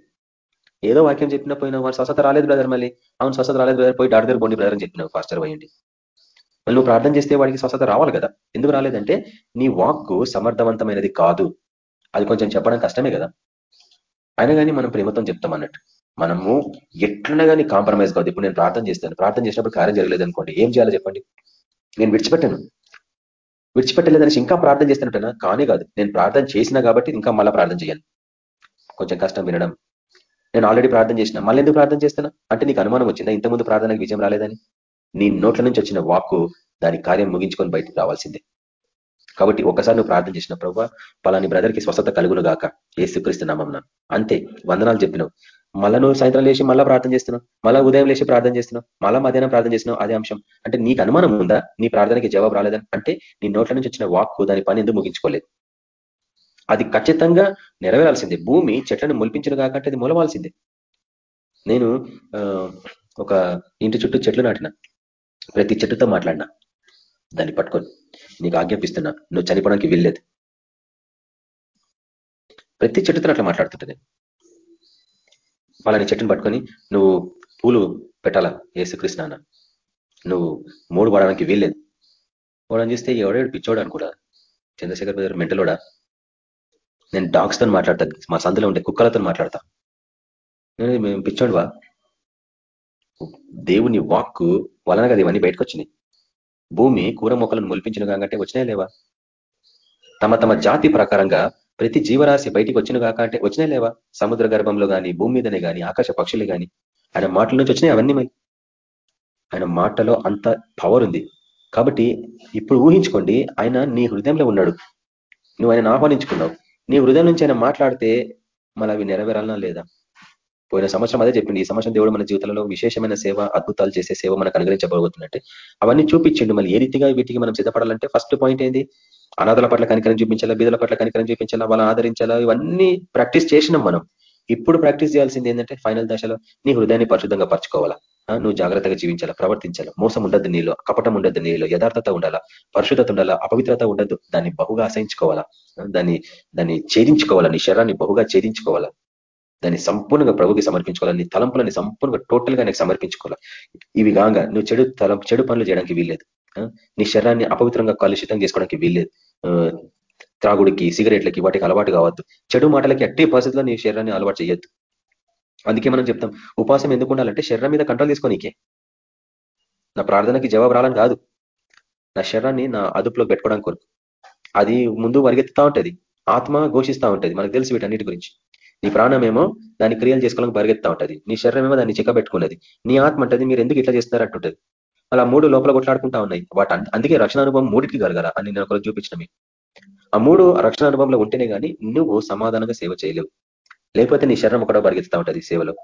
ఏదో వాక్యం చెప్పిన పోయినా వాడు స్వస్థత రాలేదు బ్రదర్ మళ్ళీ. అవును స్వస్థత రాలేదు బ్రదర్ పోయి డాక్టర్ దగ్గర బోండి బ్రదర్ అని చెప్పినావు ఫాస్టర్ పోయండి. మళ్ళీ నువ్వు ప్రార్థన చేస్తే వాడికి స్వస్థత రావాలి కదా. ఎందుకు రాలేదంటే నీ వాక్కు సమర్థవంతమైనది కాదు. అది కొంచెం చెప్పడం కష్టమే కదా. అయినా కానీ మనం ప్రేమతో చెప్తాం అన్నట్టు. మనము ఎట్లనే కానీ కాంప్రమైజ్ కాదు ఇప్పుడు నేను ప్రార్థన చేస్తాను. ప్రార్థన చేసినప్పుడు కార్యం జరగలేదు అనుకోండి. ఏం చేయాలో చెప్పండి. నేను విడిచిపెట్టాను. విడిచిపెట్టలేదనేసి ఇంకా ప్రార్థన చేస్తున్నట్టనా? కానీ కాదు. నేను ప్రార్థన చేసినా కాబట్టి ఇంకా మళ్ళీ ప్రార్థన చేయాలి. కొంచెం కష్టం వినడం. నేను ఆల్రెడీ ప్రార్థన చేసిన. మళ్ళీ ఎందుకు ప్రార్థన చేస్తున్నా? అంటే నీకు అనుమానం వచ్చిందా? ఇంతకుముందు ప్రార్థనకు విజయం రాలేదని? నీ నోట్ల నుంచి వచ్చిన వాక్కు దాని కార్యం ముగించుకొని బయటకు రావాల్సిందే. కాబట్టి ఒకసారి నువ్వు ప్రార్థన చేసిన ప్రభావ పలాని బ్రదర్కి స్వస్థత కలుగును గాక. ఏ స్వీకరిస్తున్నామన్నా అంతే. వందనాలు చెప్పినావు. మళ్ళా నువ్వు సాయంత్రం లేచి మళ్ళా ప్రార్థన చేస్తున్నావు. మళ్ళా ఉదయం లేచి ప్రార్థన చేస్తున్నావు. మళ్ళా మధ్యాహ్నం ప్రార్థన చేస్తున్నావు. అదే అంశం. అంటే నీకు అనుమానం ఉందా? నీ ప్రార్థనకి జవాబు రాలేదని? అంటే నీ నోట్ల నుంచి వచ్చిన వాక్కు దాని పని ఎందుకు ముగించుకోలేదు? అది ఖచ్చితంగా నెరవేరాల్సిందే. భూమి చెట్లను మొలిపించను కాకంటే అది మొలవాల్సిందే. నేను ఒక ఇంటి చుట్టూ చెట్లు నాటిన. ప్రతి చెట్టుతో మాట్లాడినా. దాన్ని పట్టుకొని నీకు ఆజ్ఞాపిస్తున్నా. నువ్వు చనిపోవడానికి వీల్లేదు. ప్రతి చెట్టుతో అట్లా మాట్లాడుతుంటది వాళ్ళని చెట్టుని పట్టుకొని నువ్వు పూలు పెట్టాలా? ఏసుకృష్ణ నువ్వు మూడు పడడానికి వీల్లేదు. వాడని చూస్తే ఎవడేడు పిచ్చోడు అనుకోడా చంద్రశేఖర్ బ్రదర్ మెంటలోడా? నేను డాగ్స్తో మాట్లాడతా మా సందులో ఉండే కుక్కలతో మాట్లాడతా. నేను మేము పిచ్చోడువా? దేవుని వాక్కు వలన కదా ఇవన్నీ బయటకు వచ్చినాయి భూమి కూర మొక్కలను మొలిపించిన కాకంటే వచ్చినాయి లేవా? తమ తమ జాతి ప్రకారంగా ప్రతి జీవరాశి బయటికి వచ్చిన కాక అంటే వచ్చినాయి లేవా? సముద్ర గర్భంలో గాని భూమి మీదనే కానీ ఆకాశ పక్షులు కానీ ఆయన మాటల నుంచి వచ్చినాయి అవన్నీ మరి. ఆయన మాటలో అంత పవర్ ఉంది. కాబట్టి ఇప్పుడు ఊహించుకోండి ఆయన నీ హృదయంలో ఉన్నాడు. నువ్వు ఆయన ఆహ్వానించుకున్నావు. నీ హృదయం నుంచి ఆయన మాట్లాడితే మళ్ళీ అవి నెరవేరాలన్నా లేదా? పోయిన సంవత్సరం అదే చెప్పింది ఈ సంవత్సరం దేవుడు మన జీవితంలో విశేషమైన సేవ అద్భుతాలు చేసే సేవ మనకు అనుగ్రహించబోతున్నట్టే. అవన్నీ చూపించండి మళ్ళీ. ఏ రీతిగా వీటికి మనం సిద్ధపడాలంటే ఫస్ట్ పాయింట్ ఏంది? అనాథల పట్ల కనికరం చూపించాలా బీదల పట్ల కనికరం చూపించాలా వాళ్ళని ఆదరించాలా? ఇవన్నీ ప్రాక్టీస్ చేసినాం మనం. ఇప్పుడు ప్రాక్టీస్ చేయాల్సింది ఏంటంటే ఫైనల్ దశలో నీ హృదయాన్ని పరిశుద్ధంగా పరచుకోవాలా? నువ్వు జాగ్రత్తగా జీవించాలా? ప్రవర్తించాలా? మోసం ఉండద్దు నీలో కపటం ఉండద్దు నీలో యథార్థత ఉండాలా? పరిశుద్ధత ఉండాలా? అపవిత్రత ఉండద్దు? దాన్ని బహుగా ఆశయించుకోవాలా దాన్ని దాన్ని ఛేదించుకోవాలా? నీ శరాన్ని బహుగా ఛేదించుకోవాలా? దాన్ని సంపూర్ణంగా ప్రభుకి సమర్పించుకోవాలి? నీ తలంపులని సంపూర్ణంగా టోటల్గా నీకు సమర్పించుకోవాలి? ఇవి కాగా నువ్వు చెడు తలం చెడు పనులు చేయడానికి వీల్లేదు. నీ శరీరాన్ని అపవిత్రంగా కలుషితం చేసుకోవడానికి వీల్లేదు. త్రాగుడికి సిగరెట్లకి వాటికి అలవాటు కావద్దు. చెడు మాటలకి అట్టి పరిస్థితిలో నీ శరీరాన్ని అలవాటు చేయొద్దు. అందుకే మనం చెప్తాం ఉపాసం ఎందుకు ఉండాలంటే శరీరం మీద కంట్రోల్ తీసుకోనీకే నా ప్రార్థనకి జవాబు రాలని కాదు. నా శరీరాన్ని నా అదుపులో పెట్టుకోవడం కొరకు. అది ముందు పరిగెత్తుతా ఉంటది ఆత్మ ఘోషిస్తూ ఉంటది మనకు తెలుసు వీటన్నిటి గురించి. నీ ప్రాణమేమో దాన్ని క్రియలు చేసుకోవడానికి పరిగెత్తా ఉంటది నీ శరీరం ఏమో దాన్ని చిక్క పెట్టుకున్నది నీ ఆత్మ అంటది మీరు ఎందుకు ఇట్లా చేస్తున్నారు అంటుంటది అలా మూడు లోపల కొట్లాడుకుంటా ఉన్నాయి. వాటి అందుకే రక్షణ అనుభవం మూడికి కలగాల అని నేను ఒకరోజు చూపించిన ఆ మూడు రక్షణ అనుభవంలో ఉంటేనే కానీ నువ్వు సమాధానంగా సేవ చేయలేవు. లేకపోతే నీ శరీరం కూడా పరిగెత్తుతా ఉంటుంది సేవలో.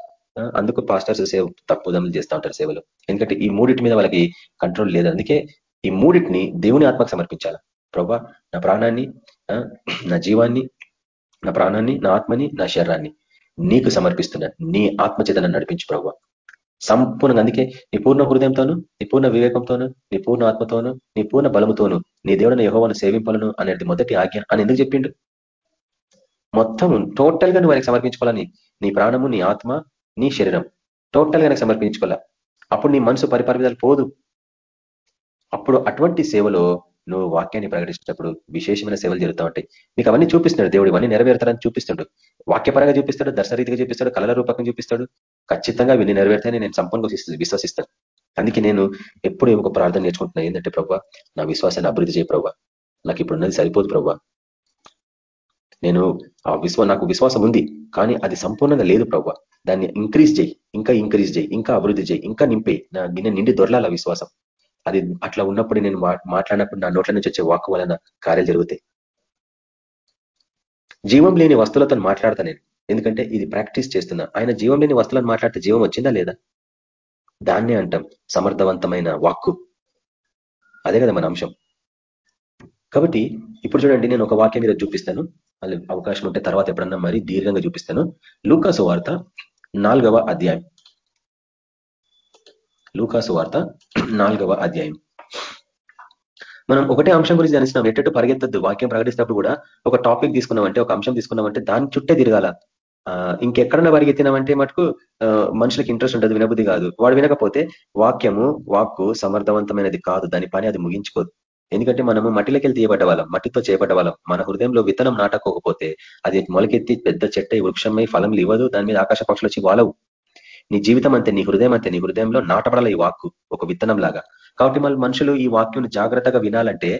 అందుకు పాస్టర్స్ సేవ తప్పుదములు చేస్తూ ఉంటారు సేవలో. ఎందుకంటే ఈ మూడింటి మీద వాళ్ళకి కంట్రోల్ లేదు. అందుకే ఈ మూడింటిని దేవుని ఆత్మకు సమర్పించాల. ప్రభా నా ప్రాణాన్ని నా జీవాన్ని నా ప్రాణాన్ని నా ఆత్మని నా శరీరాన్ని నీకు సమర్పిస్తున్నా. నీ ఆత్మచేతన నడిపించు ప్రభావ సంపూర్ణంగా అందుకే నీ పూర్ణ హృదయంతోను నీ పూర్ణ వివేకంతోను నీ పూర్ణ ఆత్మతోను నీ పూర్ణ బలముతోను నీ దేవుడిని యహోవాను సేవింపాలను అనేది మొదటి ఆజ్ఞ అని ఎందుకు చెప్పిండు? మొత్తం టోటల్గా నువ్వు ఆయనకు సమర్పించుకోవాలని నీ ప్రాణము నీ ఆత్మ నీ శరీరం? టోటల్గా సమర్పించుకోవాలా? అప్పుడు నీ మనసు పరిపరిమిదాలు పోదు. అప్పుడు అటువంటి సేవలో నువ్వు వాక్యాన్ని ప్రకటించినప్పుడు విశేషమైన సేవలు జరుగుతూ ఉంటాయి. నీకు అవన్నీ చూపిస్తున్నాడు దేవుడు ఇవన్నీ నెరవేరుతారని చూపిస్తాడు వాక్యపరంగా చూపిస్తాడు దర్శనరీతిగా చూపిస్తాడు కళల రూపకం చూపిస్తాడు ఖచ్చితంగా ఇవన్నీ నెరవేరుతాయని నేను సంపూర్ణంగా విశ్వసిస్తాను. అందుకే నేను ఎప్పుడు ఒక ప్రార్థన నేర్చుకుంటున్నా. ఏంటంటే ప్రభావ నా విశ్వాసాన్ని అభివృద్ధి చేయ ప్రభావ నాకు ఇప్పుడు ఉన్నది సరిపోదు ప్రభావ నేను ఆ విశ్వ నాకు విశ్వాసం ఉంది కానీ అది సంపూర్ణంగా లేదు ప్రభావ దాన్ని ఇంక్రీజ్ చేయి. ఇంకా ఇంక్రీజ్ చేయి. ఇంకా అభివృద్ధి చేయి. ఇంకా నింపే నా నిన్న నిండి దొరలాల విశ్వాసం. అది అట్లా ఉన్నప్పుడు నేను మాట్లాడినప్పుడు నా నోట్ల నుంచి వచ్చే వాక్కు వలన కార్యాలు జరుగుతాయి. జీవం లేని వస్తువులతో మాట్లాడతా నేను. ఎందుకంటే ఇది ప్రాక్టీస్ చేస్తున్నా. ఆయన జీవం లేని వస్తువులను మాట్లాడితే జీవం వచ్చిందా లేదా? దాన్నే అంటాం సమర్థవంతమైన వాక్కు. అదే కదా మన అంశం. కాబట్టి ఇప్పుడు చూడండి నేను ఒక వాక్యం మీద చూపిస్తాను. అవకాశం ఉంటే తర్వాత ఎప్పుడన్నా మరీ దీర్ఘంగా చూపిస్తాను. లూకాసు వార్త నాలుగవ అధ్యాయం. లూకాసు వార్త నాలుగవ అధ్యాయం. మనం ఒకటే అంశం గురించి ధ్యానిస్తున్నాం. ఎట్టట్టు పరిగెత్తద్దు? వాక్యం ప్రకటిస్తున్నప్పుడు కూడా ఒక టాపిక్ తీసుకున్నామంటే ఒక అంశం తీసుకున్నామంటే దాని చుట్టే తిరగాల. ఇంకెక్కడన్నా పరిగెత్తినామంటే మటుకు మనుషులకి ఇంట్రెస్ట్ ఉంటుంది వినబుద్ధి కాదు. వాడు వినకపోతే వాక్యము వాక్కు సమర్థవంతమైనది కాదు. దాని పని అది ముగించుకోదు. ఎందుకంటే మనము మట్టిలోకి వెళ్ళి తీయబడ్డ వాళ్ళం మట్టితో చేయబడ్డ వాళ్ళం. మన హృదయంలో విత్తనం నాటకోకపోతే అది మొలకెత్తి పెద్ద చెట్టై వృక్షమై ఫలం ఇవ్వదు. దాని మీద ఆకాశ పక్షులు వచ్చి వాలవు. నీ జీవితం అంతే నీ హృదయం అంతే నీ హృదయంలో నాటపడాల ఈ వాక్కు ఒక విత్తనం లాగా కాబట్టి మళ్ళీ మనుషులు ఈ వాక్యం జాగ్రత్తగా వినాలంటే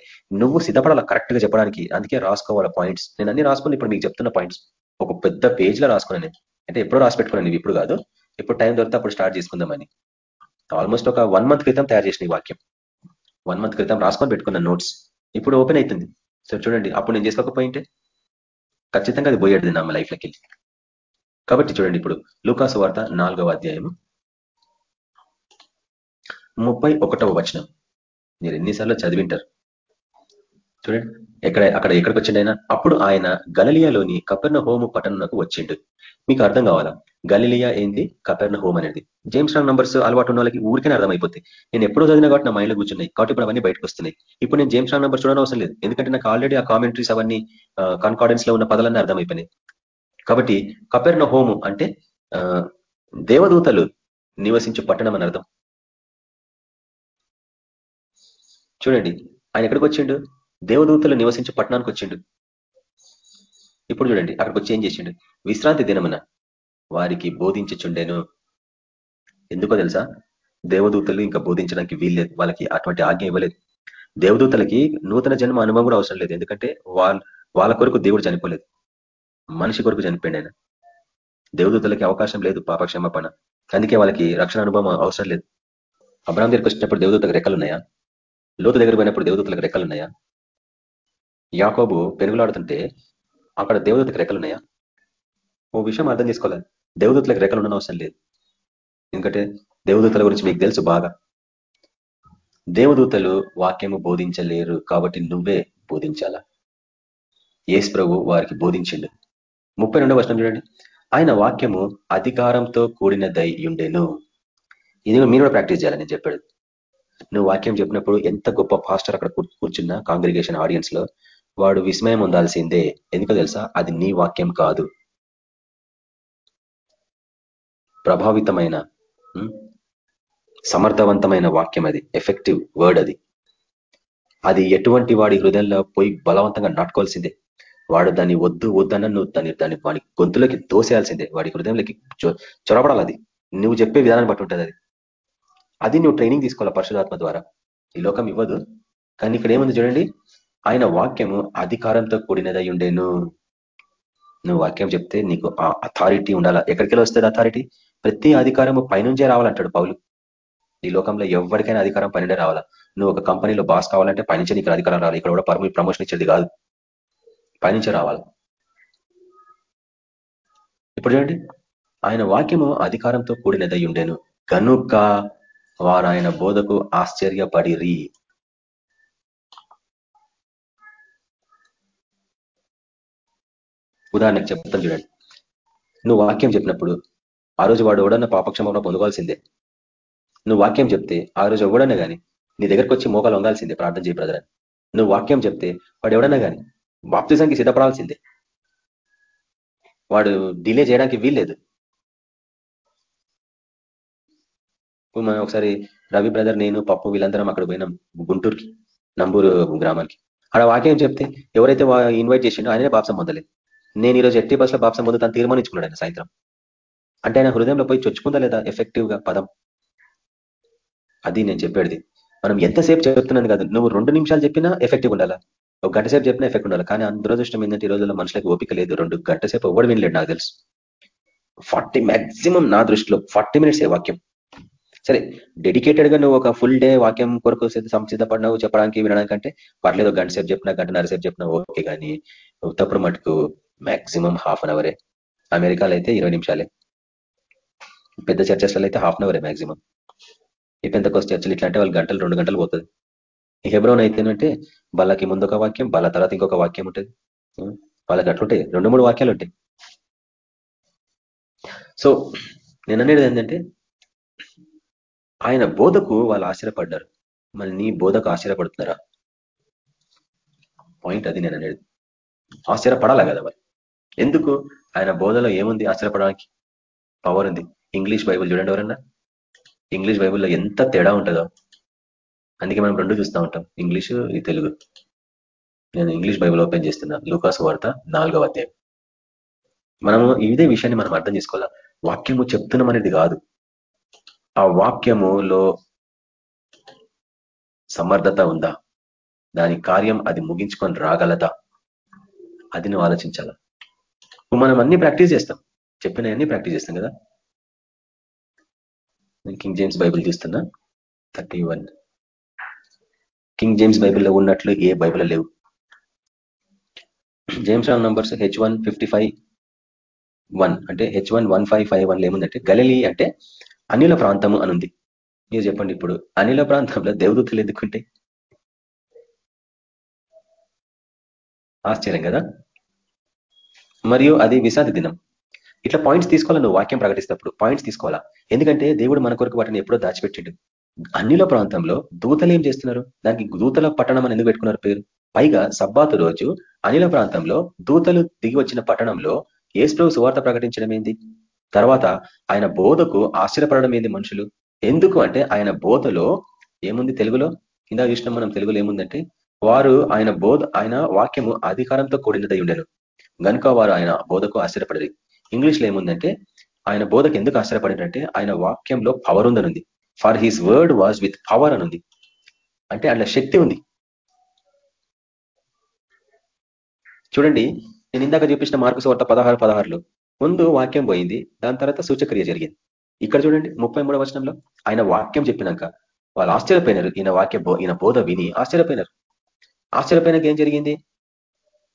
నువ్వు సిద్ధపడాల కరెక్ట్గా చెప్పడానికి? అందుకే రాసుకోవాలి పాయింట్స్. నేను అన్ని రాసుకుని ఇప్పుడు మీకు చెప్తున్న పాయింట్స్. ఒక పెద్ద పేజ్లో రాసుకున్నాను అంటే ఎప్పుడో రాసి పెట్టుకున్నాను ఇప్పుడు కాదు. ఎప్పుడు టైం దొరికితే అప్పుడు స్టార్ట్ చేసుకుందామని. ఆల్మోస్ట్ ఒక వన్ మంత్ క్రితం తయారు చేసిన ఈ వాక్యం. వన్ మంత్ క్రితం రాసుకొని పెట్టుకున్న నోట్స్. ఇప్పుడు ఓపెన్ అవుతుంది సో చూడండి అప్పుడు నేను చేసుకోకపోయింటే ఖచ్చితంగా అది పోయేది నా లైఫ్లోకి వెళ్ళి కాబట్టి చూడండి ఇప్పుడు లూకాసు వార్త నాలుగవ అధ్యాయము. ముప్పై ఒకటవ వచనం. మీరు ఎన్నిసార్లు చదివింటారు? చూడండి ఎక్కడ అక్కడ ఎక్కడికి వచ్చిండు ఆయన? అప్పుడు ఆయన గలలియాలోని కపెర్ణ హోము పట్టణంకు వచ్చిండు. మీకు అర్థం కావాలా? గలిలియా ఏంది? కపెర్ణ హోమ్ అనేది. జేమ్స్ రాంగ్ నంబర్స్ అలవాటు ఉన్న వాళ్ళకి ఊరికే అర్థమైపోతాయి నేను ఎప్పుడో చదివినా కాబట్టి నా మైండ్లో కూర్చున్నాయి. కాబట్టి ఇప్పుడు అవన్నీ బయటకు వస్తున్నాయి. ఇప్పుడు నేను జేమ్స్ రాంగ్ నంబర్ చూడడం అవసరం లేదు. ఎందుకంటే నాకు ఆల్రెడీ ఆ కామెంటరీస్ అవన్నీ కాన్ఫిడెన్స్లో ఉన్న పదాలన్నీ అర్థమైపోయినాయి. కాబట్టి కపెర్ణ హోము అంటే దేవదూతలు నివసించే పట్టణం అని అర్థం. చూడండి ఆయన ఎక్కడికి వచ్చిండు? దేవదూతలు నివసించే పట్టణానికి వచ్చిండు. ఇప్పుడు చూడండి అక్కడికి వచ్చి ఏం చేసిండు? విశ్రాంతి దినమున వారికి బోధించుచుండెను. ఎందుకో తెలుసా? దేవదూతలు ఇంకా బోధించడానికి వీల్లేదు వాళ్ళకి అటువంటి ఆజ్ఞ ఇవ్వలేదు. దేవదూతలకి నూతన జన్మ అనుభవం కూడా అవసరం లేదు ఎందుకంటే వాళ్ళ వాళ్ళ కొరకు దేవుడు చనిపోలేదు. మనిషి కొరకు చనిపోయింది ఆయన. దేవదూతలకి అవకాశం లేదు పాపక్షమాపణ. అందుకే వాళ్ళకి రక్షణ అనుభవం అవసరం లేదు. అబ్రాహం దగ్గరికి వచ్చినప్పుడు దేవదూతలకు రెక్కలు ఉన్నాయా? లోతు దగ్గర పోయినప్పుడు దేవదూతలకు రెక్కలు ఉన్నాయా? యాకోబు పెరుగులాడుతుంటే అక్కడ దేవదూతకు రెక్కలు ఉన్నాయా? ఓ విషయం అర్థం చేసుకోవాలి. దేవదూతలకు రెక్కలు ఉండడం అవసరం లేదు. ఎందుకంటే దేవదూతల గురించి మీకు తెలుసు బాగా. దేవదూతలు వాక్యము బోధించలేరు కాబట్టి నువ్వే బోధించాలా? ఏసు ప్రభు వారికి బోధించిండు. ముప్పై రెండవ వర్షం చూడండి. ఆయన వాక్యము అధికారంతో కూడినదై ఉండేను. ఇది మీరు కూడా ప్రాక్టీస్ చేయాలని చెప్పాడు నువ్వు వాక్యం చెప్పినప్పుడు ఎంత గొప్ప పాస్టర్ అక్కడ కూర్చున్న కాంగ్రిగేషన్ ఆడియన్స్లో వాడు విస్మయం ఉండాల్సిందే. ఎందుకో తెలుసా? అది నీ వాక్యం కాదు. ప్రభావితమైన సమర్థవంతమైన వాక్యం అది. ఎఫెక్టివ్ వర్డ్ అది. అది ఎటువంటి వాడి హృదయంలో పోయి బలవంతంగా నాటుకోవాల్సిందే. వాడు దాన్ని వద్దు వద్దన్న నువ్వు దాన్ని దాన్ని వాడి గొంతులోకి దోసేయాల్సిందే వాడి హృదయంలోకి చొరబడాలి అది. నువ్వు చెప్పే విధానాన్ని బట్టి ఉంటుంది అది. అది నువ్వు ట్రైనింగ్ తీసుకోవాలి పరిశుధాత్మ ద్వారా? ఈ లోకం ఇవ్వదు. కానీ ఇక్కడ ఏముంది చూడండి? ఆయన వాక్యము అధికారంతో కూడినదై ఉండేను. నువ్వు వాక్యం చెప్తే నీకు ఆ అథారిటీ ఉండాలా? ఎక్కడికి వస్తుంది అథారిటీ ప్రతి అధికారము పైనుంచే రావాలంటాడు పౌలు. ఈ లోకంలో ఎవరికైనా అధికారం పైనుండే రావాలా? నువ్వు ఒక కంపెనీలో బాస్ కావాలంటే పైనుంచే నీకు అధికారం రావాలి. ఇక్కడ కూడా పర్మి ప్రమోషన్ ఇచ్చేది కాదు. పైనుంచి రావాలి. ఇప్పుడు చూడండి. ఆయన వాక్యము అధికారంతో కూడినదై ఉండేను. కనుక వారు ఆయన బోధకు ఆశ్చర్యపడిరి. ఉదాహరణకు చెప్తాను చూడండి. నువ్వు వాక్యం చెప్పినప్పుడు ఆ రోజు వాడు ఎవడన్నా పాపక్షమం పొందుకోవాల్సిందే. నువ్వు వాక్యం చెప్తే ఆ రోజు ఎవడన్నా కానీ నీ దగ్గరకు వచ్చి మోకాలు వంగాల్సిందే ప్రార్థన చేయ బ్రదర్ నువ్వు వాక్యం చెప్తే వాడు ఎవడన్నా కానీ బాప్తిజానికి సిద్ధపడాల్సిందే. వాడు డిలే చేయడానికి వీల్లేదు. మనం ఒకసారి రవి బ్రదర్ నేను పప్పు వీళ్ళందరం అక్కడ పోయినాం గుంటూరుకి నంబూరు గ్రామానికి. అక్కడ వాక్యం చెప్తే ఎవరైతే ఇన్వైట్ చేసిండో ఆయనే బాప్సం పొందలేదు. నేను ఈరోజు ఎట్టి బస్సులో బాప్సం పొందుతాను తీర్మానించుకున్నాడు ఆయన సాయంత్రం. అంటే ఆయన హృదయంలో పోయి చొచ్చుకుందా లేదా? ఎఫెక్టివ్గా పదం. అది నేను చెప్పేది. మనం ఎంతసేపు చెప్తున్నాను కాదు నువ్వు రెండు నిమిషాలు చెప్పినా ఎఫెక్టివ్ ఉండాలా? ఒక గంట సేపు చెప్పిన ఎఫెక్ట్ ఉండాలి. కానీ దురదృష్టం ఏంటంటే ఈ రోజుల్లో మనుషులకు ఓపిక లేదు. రెండు గంట సేపు ఎవడు వినలేడు నాకు తెలుసు. ఫార్టీ మ్యాక్సిమం నా దృష్టిలో ఫార్టీ మినిట్స్ వాక్యం. సరే డెడికేటెడ్గా నువ్వు ఒక ఫుల్ డే వాక్యం కొరకు సిద్ధపడినావు చెప్పడానికి వినడానికి అంటే పర్లేదు గంట సేపు చెప్పినా గంటన్నర సేపు చెప్పినా ఓకే కానీ తప్పుడు మటుకు మ్యాక్సిమం హాఫ్ అన్ అవరే. అమెరికాలో అయితే ఇరవై నిమిషాలే. పెద్ద చర్చస్లలో అయితే హాఫ్ అన్ అవరే మ్యాక్సిమం ఈ పెద్ద కొస్త చర్చలు ఇట్లా అంటే వాళ్ళు గంటలు రెండు గంటలు పోతుంది. హెబ్రోన్ అయితేనంటే బల్లకి ముందు ఒక వాక్యం బల్ల తర్వాత ఇంకొక వాక్యం ఉంటుంది. వాళ్ళకి అట్లుంటాయి. రెండు మూడు వాక్యాలు ఉంటాయి. సో నేను అనేది ఏంటంటే ఆయన బోధకు వాళ్ళు ఆశ్చర్యపడ్డారు. మళ్ళీ నీ బోధకు ఆశ్చర్యపడుతున్నారా? పాయింట్ అది నేను అనేది ఆశ్చర్యపడాలా కదా మరి? ఎందుకు? ఆయన బోధలో ఏముంది ఆశ్చర్యపడడానికి? పవర్ ఉంది. ఇంగ్లీష్ బైబుల్ చూడండి ఎవరన్నా? ఇంగ్లీష్ బైబుల్లో ఎంత తేడా ఉంటుందో. అందుకే మనం రెండు చూస్తూ ఉంటాం. ఇంగ్లీషు ఈ తెలుగు. నేను ఇంగ్లీష్ బైబుల్ ఓపెన్ చేస్తున్నా. లూకాస్ వార్త నాలుగవ అధ్యాయం. మనము ఇదే విషయాన్ని మనం అర్థం చేసుకోవాలా? వాక్యము చెప్తున్నాం అనేది కాదు. ఆ వాక్యములో సమర్థత ఉందా? దాని కార్యం అది ముగించుకొని రాగలదా? అది నువ్వు ఆలోచించాల? మనం అన్ని ప్రాక్టీస్ చేస్తాం. చెప్పిన అన్ని ప్రాక్టీస్ చేస్తాం కదా? నేను కింగ్ జేమ్స్ బైబిల్ చూస్తున్నా. థర్టీ కింగ్ జేమ్స్ బైబిల్లో ఉన్నట్లు ఏ బైబిల్ లేవు. James Strong numbers H one fifty five one అంటే H one one five five one ఏముందంటే గలలి అంటే అనిల ప్రాంతము అనుంది. మీరు చెప్పండి ఇప్పుడు అనిల ప్రాంతంలో దేవదూతలు ఎందుకుంటే? ఆశ్చర్యం కదా? మరియు అది విశాంతి దినం. ఇట్లా పాయింట్స్ తీసుకోవాలా నువ్వు? వాక్యం ప్రకటిస్తప్పుడు పాయింట్స్ తీసుకోవాలా? ఎందుకంటే దేవుడు మన కొరకు వాటిని ఎప్పుడో దాచిపెట్టిండు. అన్నిల ప్రాంతంలో దూతలు ఏం చేస్తున్నారు? దానికి దూతల పట్టణం అని ఎందుకు పెట్టుకున్నారు పేరు? పైగా సబ్బాతు రోజు అనిల ప్రాంతంలో దూతలు దిగి వచ్చిన పట్టణంలో ఏసుప్రభు సువార్త ప్రకటించడం ఏంది? తర్వాత ఆయన బోధకు ఆశ్చర్యపడడం ఏంది మనుషులు? ఎందుకు అంటే ఆయన బోధలో ఏముంది తెలుగులో? ఇందాక చూసినాం మనం తెలుగులో ఏముందంటే వారు ఆయన బోధ ఆయన వాక్యము అధికారంతో కూడినదై ఉండరు గనుక వారు ఆయన బోధకు ఆశ్చర్యపడరు. ఇంగ్లీష్లో ఏముందంటే ఆయన బోధకు ఎందుకు ఆశ్చర్యపడినంటే ఆయన వాక్యంలో power ఉందనుంది. For his word was with power ఉంది. అంటే అట్లా శక్తి ఉంది. చూడండి నేను ఇందాక చూపించిన మార్కు వార్త పదహారు పదహారులో ముందు వాక్యం పోయింది దాని తర్వాత సూచక్రియ జరిగింది. ఇక్కడ చూడండి ముప్పై మూడవ వచనంలో ఆయన వాక్యం చెప్పినాక వాళ్ళు ఆశ్చర్యపోయినారు. ఈయన వాక్య ఈయన బోధ విని ఆశ్చర్యపోయినారు. ఆశ్చర్యపోయినాక ఏం జరిగింది?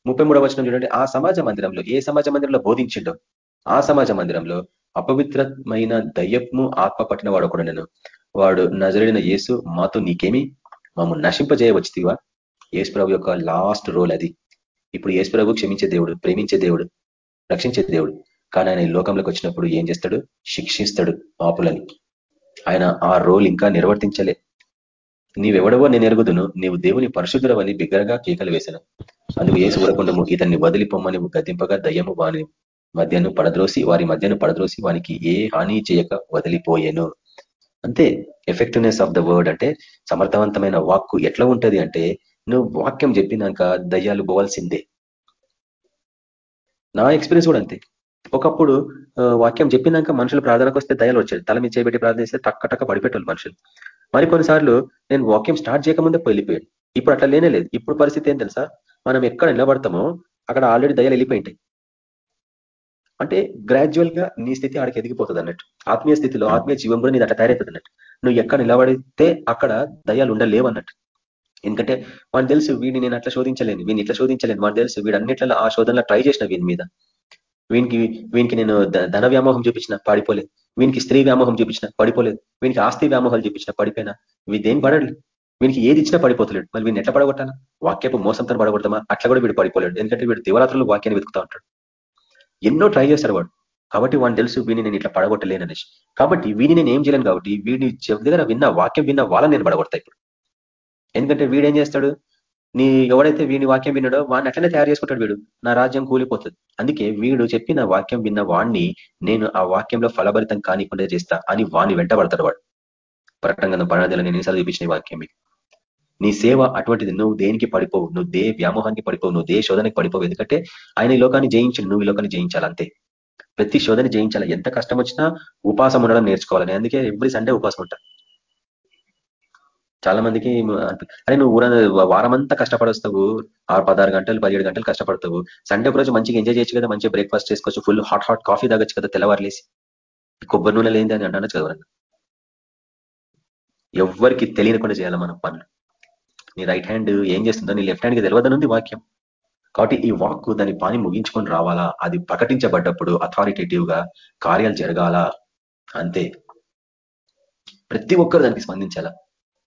ముప్పై మూడవ వచనం చూడండి ఆ సమాజ మందిరంలో ఏ సమాజ మందిరంలో బోధించిండో ఆ సమాజ మందిరంలో అపవిత్రమైన దయ్యము ఆత్మ పట్టిన వాడు ఒకడు నేను. వాడు నజరైన యేసు మాతో నీకేమి? మాము నశింపజేయవచ్చువా యేసు ప్రభు యొక్క లాస్ట్ రోల్ అది. ఇప్పుడు యేసు ప్రభు క్షమించే దేవుడు ప్రేమించే దేవుడు రక్షించే దేవుడు. కానీ ఆయన ఈ లోకంలోకి వచ్చినప్పుడు ఏం చేస్తాడు? శిక్షిస్తాడు పాపులని. ఆయన ఆ రోల్ ఇంకా నిర్వర్తించలే. నీవెవడవో నేను ఎరుగుదును నీవు దేవుని పరిశుద్ధుడవని బిగ్గరగా కేకలు వేశాను. అందుకు ఏసు సూరకుండము ఇతన్ని వదిలిపోమ్మని గద్దింపగా దయ్యము వాని మధ్యను పడద్రోసి వారి మధ్యను పడద్రోసి వానికి ఏ హాని చేయక వదిలిపోయేను. అంతే ఎఫెక్టివ్నెస్ ఆఫ్ ద వర్డ్ అంటే సమర్థవంతమైన వాక్కు ఎట్లా ఉంటది అంటే నువ్వు వాక్యం చెప్పినాక దయ్యాలు పోవాల్సిందే నా ఎక్స్పీరియన్స్ కూడా అంతే. ఒకప్పుడు వాక్యం చెప్పినాక మనుషులు ప్రార్థనకు వస్తే దయాలు వచ్చాడు తల మీద చేపెట్టి ప్రార్థన చేస్తే టక్క టక్క పడిపెట్టాలి మనుషులు. మరి కొన్నిసార్లు నేను వాక్యం స్టార్ట్ చేయకముందే వెళ్ళిపోయాడు ఇప్పుడు అట్లా లేనే లేదు. ఇప్పుడు పరిస్థితి ఏం తెలుసా? మనం ఎక్కడ నిలబడతామో అక్కడ ఆల్రెడీ దయాలు వెళ్ళిపోయింటాయి అంటే గ్రాడ్యువల్గా నీ స్థితి ఆడికి ఎదిగిపోతుంది అన్నట్టు. ఆత్మీయ స్థితిలో ఆత్మీయ జీవం కూడా నీది అట్లా తయారైతుంది అన్నట్టు. నువ్వు ఎక్కడ నిలబడితే అక్కడ దయాలు ఉండలేవు అన్నట్టు. ఎందుకంటే వాడు తెలుసు వీడిని నేను అట్లా శోధించలేను వీడిని ఇట్లా శోధించలేను. వాడు తెలుసు వీడు అన్నిట్లలో ఆ శోధనలో ట్రై చేసిన వీని మీద. వీనికి వీనికి నేను ధన వ్యామోహం చూపించిన పడిపోలేదు. వీనికి స్త్రీ వ్యామోహం చూపించిన పడిపోలేదు. వీనికి ఆస్తి వ్యామోహాలు చూపించిన పడిపోయినా వీ దేని పడడు? వీనికి ఏది ఇచ్చినా పడిపోతలేడు. మరి వీడిని ఎట్లా పడగొట్టాలా? వాక్యపు మోసంతో పడగొడతామా? అట్లా కూడా వీడు పడిపోలేడు. ఎందుకంటే వీడు దివరాత్రులు వాక్యాన్ని వెతుకుతా ఉంటాడు. ఎన్నో ట్రై చేస్తాడు వాడు. కాబట్టి వాడిని తెలుసు వీని నేను ఇట్లా పడగొట్టలేననేసి కాబట్టి వీడిని నేను ఏం చేయలేను కాబట్టి వీడిని దగ్గర విన్న వాక్యం విన్న వాళ్ళని నేను పడగొడతా ఇప్పుడు. ఎందుకంటే వీడేం చేస్తాడు? నీ ఎవడైతే వీని వాక్యం విన్నాడో వాడిని అట్లనే తయారు చేసుకుంటాడు వీడు. నా రాజ్యం కూలిపోతుంది. అందుకే వీడు చెప్పిన వాక్యం విన్న వాణ్ణి నేను ఆ వాక్యంలో ఫలభరితం కానికుండా చేస్తా అని వాణ్ణి వెంటబడతాడు వాడు. ప్రకటన పన్నెండులో నేను ఎన్నిసార్లు చూపించిన వాక్యం నీ సేవ అటువంటిది నువ్వు దేనికి పడిపోవు? నువ్వు దే వ్యామోహానికి పడిపోవు. నువ్వు దే శోధనకి పడిపోవు. ఎందుకంటే ఆయన ఈ లోకాన్ని జయించాలి నువ్వు ఈ లోకాన్ని జయించాలి. అంతే. ప్రతి శోధన జయించాలి. ఎంత కష్టం వచ్చినా ఉపాసం ఉండడం నేర్చుకోవాలని అందుకే ఎవ్రీ సండే ఉపాసం ఉంటా. చాలా మందికి అరే నువ్వు ఊర వారమంతా కష్టపడొస్తావు. ఆరు పదహారు గంటలు పదిహేడు గంటలు కష్టపడతావు. సండే ఒకరోజు మంచిగా ఎంజాయ్ చేయొచ్చు కదా. మంచిగా బ్రేక్ఫాస్ట్ చేసుకోవచ్చు. ఫుల్ హాట్ హాట్ కాఫీ తాగొచ్చు కదా. తెల్లవారులేసి కొబ్బరి నూనె లేని అని అంటాను కదా ఎవ్వరికి తెలియకుండా చేయాలి మనం పనులు. నీ రైట్ హ్యాండ్ ఏం చేస్తుందో నీ లెఫ్ట్ హ్యాండ్కి తెలియదనుంది వాక్యం. కాబట్టి ఈ వాక్ దాని పని ముగించుకొని రావాలా? అది ప్రకటించబడ్డప్పుడు అథారిటేటివ్గా కార్యాలు జరగాల? అంతే. ప్రతి ఒక్కరు దానికి స్పందించాలా?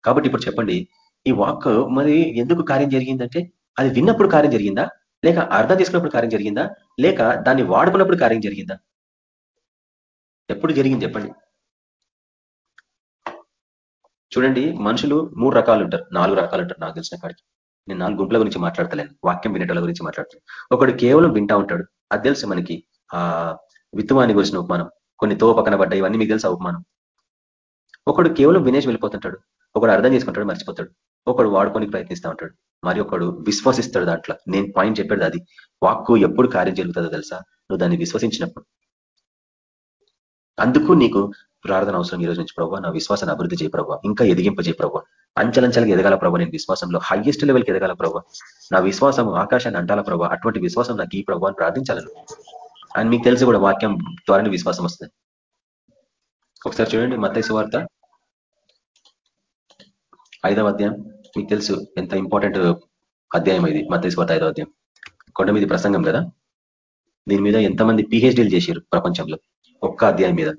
కాబట్టి ఇప్పుడు చెప్పండి ఈ వాక్ మరి ఎందుకు కార్యం జరిగిందంటే అది విన్నప్పుడు కార్యం జరిగిందా? లేక అర్థం చేసుకున్నప్పుడు కార్యం జరిగిందా? లేక దాన్ని వాడుకున్నప్పుడు కార్యం జరిగిందా? ఎప్పుడు జరిగింది చెప్పండి. చూడండి మనుషులు మూడు రకాలు ఉంటారు. నాలుగు రకాలు ఉంటారు నాకు తెలిసిన కాడికి. నేను నాలుగు గుంపుల గురించి మాట్లాడతలేను. వాక్యం వినేటోళ్ళ గురించి మాట్లాడతాను ఒకడు కేవలం వింటా ఉంటాడు. అది తెలుసు మనకి. ఆ విత్తువాన్ని గురించిన ఉపమానం. కొన్ని తో పక్కన పడ్డాయి ఇవన్నీ మీకు తెలుసు ఉపమానం? ఒకడు కేవలం వినేసి వెళ్ళిపోతుంటాడు. ఒకడు అర్థం చేసుకుంటాడు మర్చిపోతాడు. ఒకడు వాడుకొని ప్రయత్నిస్తూ ఉంటాడు. మరి ఒకడు విశ్వసిస్తాడు దాంట్లో. నేను పాయింట్ చెప్పాడు అది. వాక్కు ఎప్పుడు కార్యం జరుగుతుందో తెలుసా? నువ్వు దాన్ని విశ్వసించినప్పుడు. అందుకు నీకు ప్రార్థన అవసరం ఈ రోజు నుంచి ప్రభావ నా విశ్వాసాన్ని అభివృద్ధి చేయ ప్రభావ ఇంకా ఎదిగింపజే ప్రభావ అంచలంచలకి ఎదగాల ప్రభావ నేను విశ్వాసంలో హైయెస్ట్ లెవెల్కి ఎదగాల ప్రభావ నా విశ్వాసం ఆకాశాన్ని అంటాల ప్రభావ అటువంటి విశ్వాసం నాకు ఈ ప్రభావాన్ని ప్రార్థించాలను. అని మీకు తెలిసి కూడా వాక్యం ద్వారానే విశ్వాసం వస్తుంది. ఒకసారి చూడండి మత్తైసు వార్త ఐదవ అధ్యాయం. మీకు తెలుసు ఎంత ఇంపార్టెంట్ అధ్యాయం ఇది. మత్తైసు వార్త ఐదవ అధ్యాయం. కొండ మీద ప్రసంగం కదా? దీని మీద ఎంతమంది పిహెచ్డీలు చేశారు ప్రపంచంలో? ఒక్క అధ్యాయం మీద.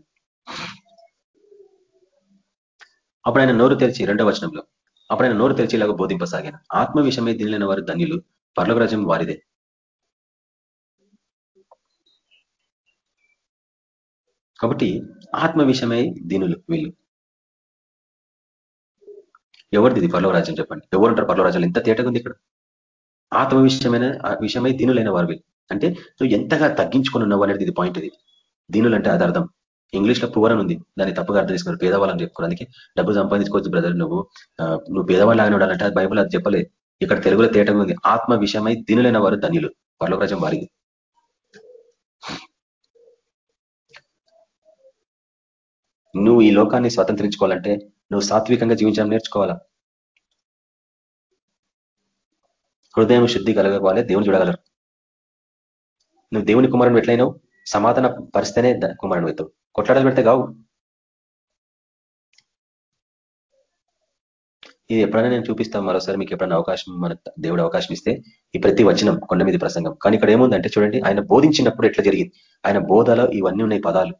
అప్పుడు ఆయన నోరు తెరిచి రెండవ వచనంలో అప్పుడు ఆయన నోరు తెరిచేలాగా బోధింపసాగాను. ఆత్మ విషయమై దినైన వారు ధన్యులు పర్లవరాజ్యం వారిదే. కాబట్టి ఆత్మ విషయమై దీనులు వీళ్ళు. ఎవరిది ఇది పర్లవరాజ్యం చెప్పండి? ఎవరుంటారు పర్లవరాజ్యాలు ఎంత తేటగా ఉంది ఇక్కడ. ఆత్మ విషయమైన విషయమై దీనులైన వారు వీళ్ళు. అంటే నువ్వు ఎంతగా తగ్గించుకుని ఉన్నావు అనేది ఇది పాయింట్ ఇది. దీనులు అంటే అదార్థం ఇంగ్లీష్లో పువర్ ఉంది. దాన్ని తప్పుగా అర్థం చేసుకున్నారు. పేదవాళ్ళని చెప్పుకోరు అందుకే డబ్బు సంపాదించుకోవచ్చు బ్రదర్. నువ్వు నువ్వు పేదవాళ్ళు ఉండాలంటే అది బైబుల్ అది చెప్పలేదు ఇక్కడ తెలుగులో తేటంగా ఉంది. ఆత్మ విషయమై దినులైన వారు ధన్యులు. పర్లోకరాజం వారికి. నువ్వు ఈ లోకాన్ని స్వతంత్రించుకోవాలంటే నువ్వు సాత్వికంగా జీవించడం నేర్చుకోవాలా? హృదయం శుద్ధి కలగవాలే దేవుని చూడగలరు. నువ్వు దేవుని కుమారుని ఎట్లయినావు? సమాధాన పరిస్థితేనే కుమారుని అవుతావు. కొట్లాడలు పెడితే కావు. ఇది ఎప్పుడైనా నేను చూపిస్తాను మరోసారి మీకు ఎప్పుడైనా అవకాశం మన దేవుడు అవకాశం ఇస్తే ఈ ప్రతి వచనం కొండ మీద ప్రసంగం. కానీ ఇక్కడ ఏముందంటే చూడండి ఆయన బోధించినప్పుడు ఎట్లా జరిగింది? ఆయన బోధలో ఇవన్నీ ఉన్నాయి పదాలు.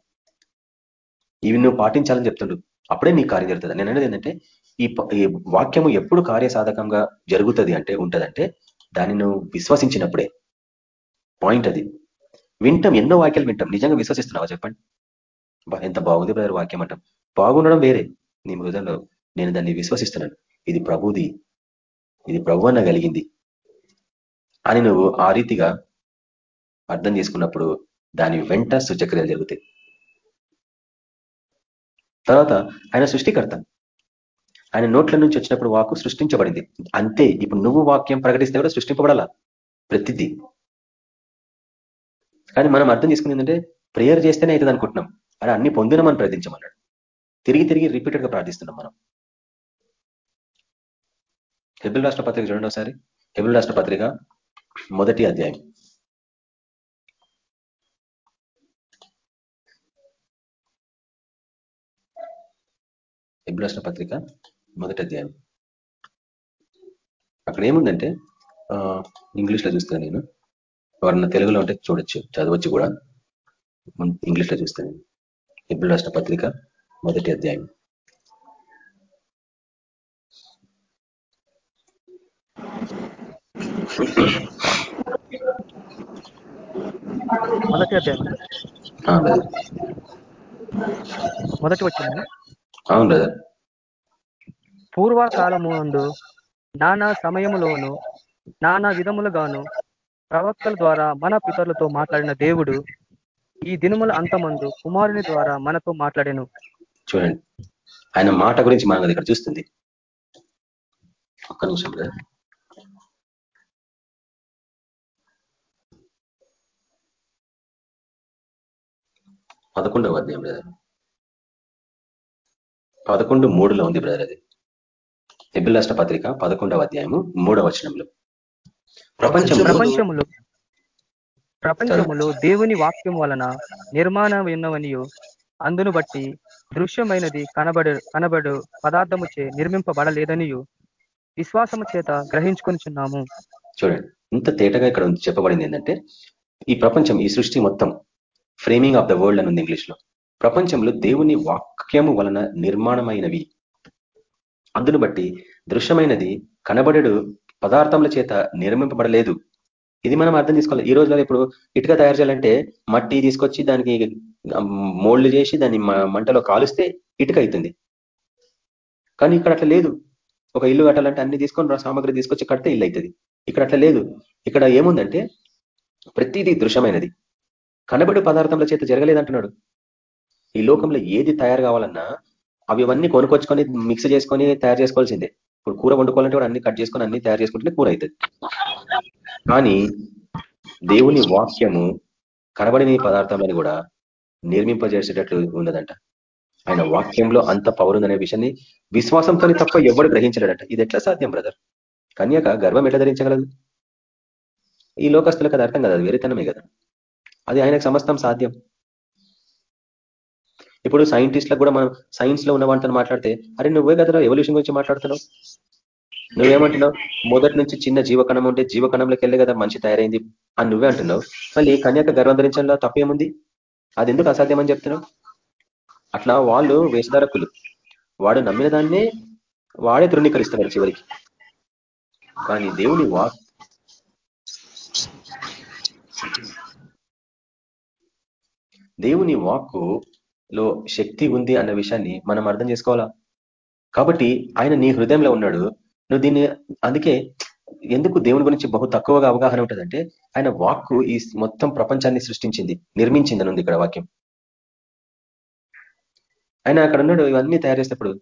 ఇవి నువ్వు పాటించాలని చెప్తుండు. అప్పుడే నీ కార్యం జరుగుతుంది. నేను అనేది ఏంటంటే ఈ వాక్యము ఎప్పుడు కార్యసాధకంగా జరుగుతుంది అంటే ఉంటదంటే దాన్ని నువ్వు విశ్వసించినప్పుడే. పాయింట్ అది. వింటాం ఎన్నో వాక్యాలు వింటాం. నిజంగా విశ్వసిస్తున్నావా చెప్పండి? ఎంత బాగుంది బ్రదర్ వాక్యం అంటాం. బాగుండడం వేరే. నీ హృదయంలో నేను దాన్ని విశ్వసిస్తున్నాను. ఇది ప్రభుది. ఇది ప్రభు అన్న కలిగింది. అని నువ్వు ఆ రీతిగా అర్థం చేసుకున్నప్పుడు దాని వెంట సూచక్రియలు జరుగుతాయి. తర్వాత ఆయన సృష్టికర్త. ఆయన నోట్ల నుంచి వచ్చినప్పుడు వాకు సృష్టించబడింది. అంతే ఇప్పుడు నువ్వు వాక్యం ప్రకటిస్తే కూడా సృష్టింపబడాలా? ప్రతిదీ. కానీ మనం అర్థం చేసుకుని ఏంటంటే ప్రేయర్ చేస్తేనే అవుతుంది అనుకుంటున్నాం. అరే అన్ని పొందినమని ప్రయత్నించమన్నాడు తిరిగి తిరిగి రిపీటెడ్గా ప్రార్థిస్తున్నాం మనం. హెబిల్ రాష్ట్ర పత్రిక చూడండి ఒకసారి. హెబిల్ రాష్ట్ర పత్రిక మొదటి అధ్యాయం. హెబిల్ రాష్ట్ర పత్రిక మొదటి అధ్యాయం. అక్కడ ఏముందంటే ఇంగ్లీష్లో చూస్తాను నేను. ఎవరన్నా తెలుగులో ఉంటే చూడొచ్చు చదవచ్చు కూడా. ఇంగ్లీష్లో చూస్తాను హెబిల్ రాష్ట్ర పత్రిక? మొదటి అధ్యాయం. మొదటి అధ్యాయం. మొదటి వచ్చిందా అవును పూర్వకాలము నందు నానా సమయములోను నానా విధములుగాను ప్రవక్తల ద్వారా మన పితరులతో మాట్లాడిన దేవుడు ఈ దినముల అంతమందు కుమారుని ద్వారా మనతో మాట్లాడాను. చూడండి. ఆయన మాట గురించి మనం ఇక్కడ చూస్తుంది. ఒక్క నిమిషం పదకొండవ అధ్యాయం బ్రదర్. పదకొండు మూడులో ఉంది బ్రదర్ అది. ఎబిల్ రాష్ట్ర పత్రిక పదకొండవ అధ్యాయము మూడవ వచనంలో. ప్రపంచములో ప్రపంచములో దేవుని వాక్యం వలన నిర్మాణం విన్నవనియు అందును బట్టి దృశ్యమైనది కనబడు కనబడు పదార్థముచే నిర్మింపబడలేదనియు విశ్వాసము చేత గ్రహించుకొనిచున్నాము. చూడండి ఇంత తేటగా ఇక్కడ చెప్పబడింది ఏంటంటే ఈ ప్రపంచం ఈ సృష్టి మొత్తం ఫ్రేమింగ్ ఆఫ్ ద వరల్డ్ అని ఉంది ఇంగ్లీష్లో ప్రపంచంలో దేవుని వాక్యము వలన నిర్మాణమైనవి. అందును బట్టి దృశ్యమైనది కనబడడు పదార్థముల చేత నిర్మింపబడలేదు. ఇది మనం అర్థం చేసుకోవాలి. ఈ రోజులో ఇప్పుడు ఇటుక తయారు చేయాలంటే మట్టి తీసుకొచ్చి దానికి మోల్డ్ చేసి దాన్ని మంటలో కాలుస్తే ఇటుక అవుతుంది. కానీ ఇక్కడ అట్లా లేదు. ఒక ఇల్లు కట్టాలంటే అన్ని తీసుకొని సామాగ్రి తీసుకొచ్చి కడితే ఇల్లు అవుతుంది. ఇక్కడ అట్లా లేదు. ఇక్కడ ఏముందంటే ప్రతిదీ దృశ్యమైనది. కనబడి పదార్థంల చేత జరగలేదంటున్నాడు. ఈ లోకంలో ఏది తయారు కావాలన్నా అవి అవన్నీ కొనుక్కొచ్చుకొని మిక్స్ చేసుకొని తయారు చేసుకోవాల్సిందే. ఇప్పుడు కూర వండుకోవాలంటే కూడా అన్ని కట్ చేసుకొని అన్ని తయారు చేసుకుంటే కూర అవుతుంది కానీ దేవుని వాక్యము కనబడిన పదార్థాలను కూడా నిర్మింపజేసేటట్లు ఉన్నదంట. ఆయన వాక్యంలో అంత పౌరుందనే విషయాన్ని విశ్వాసంతో తప్ప ఎవడు గ్రహించలేడట. ఇది ఎట్లా సాధ్యం బ్రదర్ కన్యక గర్వం ఎట్లా ధరించగలదు? ఈ లోకస్తులకు అది అర్థం కదా అది వేరేతనమే కదా. అది ఆయనకు సమస్తం సాధ్యం. ఇప్పుడు సైంటిస్ట్లకు కూడా మనం సైన్స్లో ఉన్న వాళ్ళతో మాట్లాడితే అరే నువ్వే కదా ఎవల్యూషన్ గురించి మాట్లాడుతున్నావు? నువ్వేమంటున్నావు? మొదటి నుంచి చిన్న జీవకణం ఉంటే జీవకణంలోకి వెళ్ళే కదా మంచి తయారైంది. అని నువ్వే అంటున్నావు? మళ్ళీ కన్యాక గర్వంధరించడంలో తప్పేముంది? అది ఎందుకు అసాధ్యం అని చెప్తున్నావు? అట్లా వాళ్ళు వేషధారకులు. వాడు నమ్మిన దాన్నే వాడే తృణీకరిస్తున్నాడు చివరికి. కానీ దేవుని వా దేవుని వాక్కు లో శక్తి ఉంది అన్న విషయాన్ని మనం అర్థం చేసుకోవాలా? కాబట్టి ఆయన నీ హృదయంలో ఉన్నాడు. నువ్వు దీన్ని అందుకే ఎందుకు దేవుని గురించి బహు తక్కువగా అవగాహన ఉంటుందంటే ఆయన వాక్కు ఈ మొత్తం ప్రపంచాన్ని సృష్టించింది నిర్మించింది ఇక్కడ వాక్యం. ఆయన అక్కడ ఉన్నాడు ఇవన్నీ తయారు చేసేటప్పుడు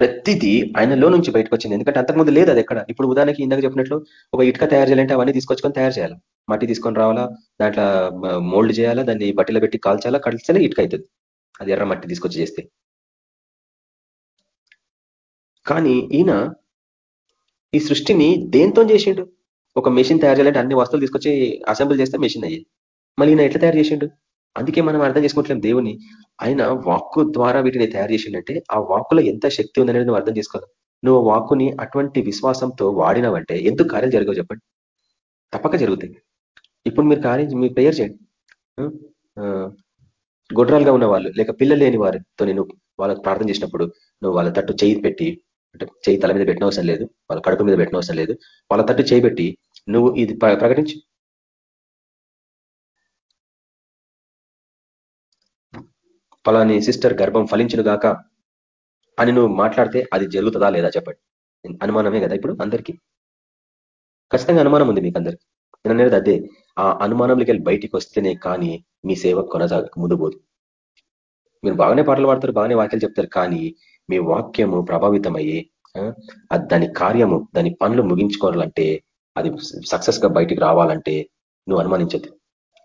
ప్రతిదీ ఆయనలో నుంచి బయటకు వచ్చింది. ఎందుకంటే అంతకుముందు లేదు అది ఎక్కడ. ఇప్పుడు ఉదాహరణకి ఇందాక చెప్పినట్లు ఒక ఇటుక తయారు చేయాలంటే అవన్నీ తీసుకొచ్చుకొని తయారు చేయాలి. మట్టి తీసుకొని రావాలా? దాంట్లో మోల్డ్ చేయాలా? దాన్ని బట్టిలో పెట్టి కాల్చాలా? కలిస్తేనే ఇటుక అవుతుంది అది ఎర్ర మట్టి తీసుకొచ్చి చేస్తే. కానీ ఈయన ఈ సృష్టిని దేంతో చేసిండు? ఒక మెషిన్ తయారు చేయాలంటే అన్ని వస్తువులు తీసుకొచ్చి అసెంబ్లీ చేస్తే మెషిన్ అయ్యి. మళ్ళీ ఈయన ఎట్లా తయారు చేసిండు? అందుకే మనం అర్థం చేసుకుంటలేం దేవుని. ఆయన వాక్కు ద్వారా వీటిని తయారు చేసిండంటే ఆ వాక్కులో ఎంత శక్తి ఉందనేది నువ్వు అర్థం చేసుకోవాలి. నువ్వు వాక్కుని అటువంటి విశ్వాసంతో వాడినావంటే ఎందుకు కార్యాలు జరగవు చెప్పండి? తప్పక జరుగుతాయి. ఇప్పుడు మీరు కార్యం మీరు ప్రేయర్ చేయండి. గొడ్రాలుగా ఉన్న వాళ్ళు లేక పిల్లలు లేని వారితో నేను వాళ్ళకి ప్రార్థన చేసినప్పుడు నువ్వు వాళ్ళ తట్టు చేయి పెట్టి అంటే చేయి తల మీద పెట్టిన అవసరం లేదు వాళ్ళ కడుపు మీద పెట్టిన అవసరం లేదు వాళ్ళ తట్టు చేయి పెట్టి నువ్వు ఇది ప్రకటించు. ఫలాని సిస్టర్ గర్భం ఫలించునుగాక అని నువ్వు మాట్లాడితే అది జరుగుతుందా లేదా చెప్పండి. అనుమానమే కదా ఇప్పుడు అందరికీ? ఖచ్చితంగా అనుమానం ఉంది మీకు అందరికి. నేను అనేది అదే. ఆ అనుమానంలోకి వెళ్ళి బయటికి వస్తేనే కానీ మీ సేవ కొనసాగ ముందుబోదు మీరు బాగానే పాటలు పాడతారు బాగానే వాక్యాలు చెప్తారు కానీ మీ వాక్యము ప్రభావితమయ్యి దాని కార్యము దాని పనులు ముగించుకోవాలంటే అది సక్సెస్గా బయటికి రావాలంటే నువ్వు అనుమానించద్దు.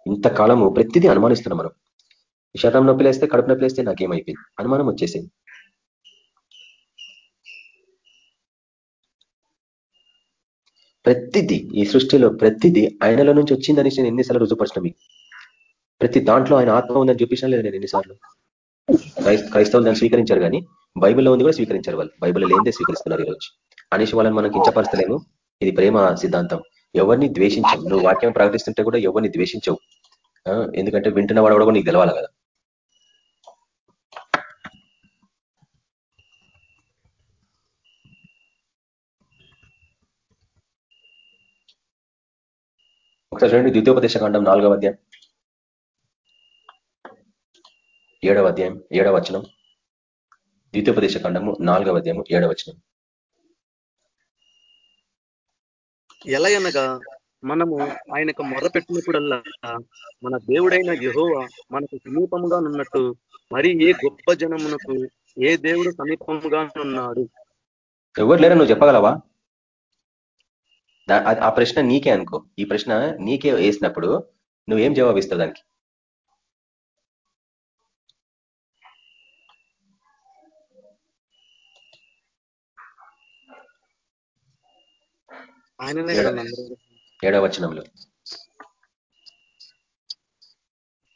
ఇంతకాలము ప్రతిదీ అనుమానిస్తున్నాం మనం. శరీరం నొప్పి లేస్తే కడుపు నొప్పి లేస్తే నాకేమైపోయింది. అనుమానం వచ్చేసింది. ప్రతిదీ ఈ సృష్టిలో ప్రతిదీ ఆయనలో నుంచి వచ్చిందని నేను ఎన్నిసార్లు రుజుపరచిన మీకు. ప్రతి దాంట్లో ఆయన ఆత్మ ఉందని చూపించిన లేదు నేను ఎన్నిసార్లు. క్రైస్తవులు దాన్ని స్వీకరించారు కానీ బైబిల్లో ఉంది కూడా స్వీకరించారు వాళ్ళు. బైబిల్లో లేదే స్వీకరిస్తున్నారు ఈరోజు. అనేసి వాళ్ళని మనం కించపరచలేము. ఇది ప్రేమ సిద్ధాంతం. ఎవరిని ద్వేషించవు నువ్వు వాక్యం ప్రకటిస్తుంటే కూడా ఎవరిని ద్వేషించవు. ఎందుకంటే వింటున్న వాడు కూడా నీకు తెలవాలి కదా. ఒకసారి చూడండి ద్వితీయోపదేశ కాండం నాలుగవ అధ్యాయం. ఏడవ అధ్యాయం ఏడవ వచనం. ద్వితీయోపదేశ కాండము నాలుగవ అధ్యాయము ఏడవ వచనం. ఎలా అనగా మనము ఆయనకు మొరపెట్టినప్పుడల్లా మన దేవుడైన యహోవ మనకు సమీపముగా ఉన్నట్టు మరి ఏ గొప్ప జనమునకు ఏ దేవుడు సమీపముగా ఉన్నాడు ఎవరు లేరా నువ్వు చెప్పగలవా? ఆ ప్రశ్న నీకే అనుకో. ఈ ప్రశ్న నీకే వేసినప్పుడు నువ్వేం జవాబిస్తావు దానికి? ఏడవ వచనంలో.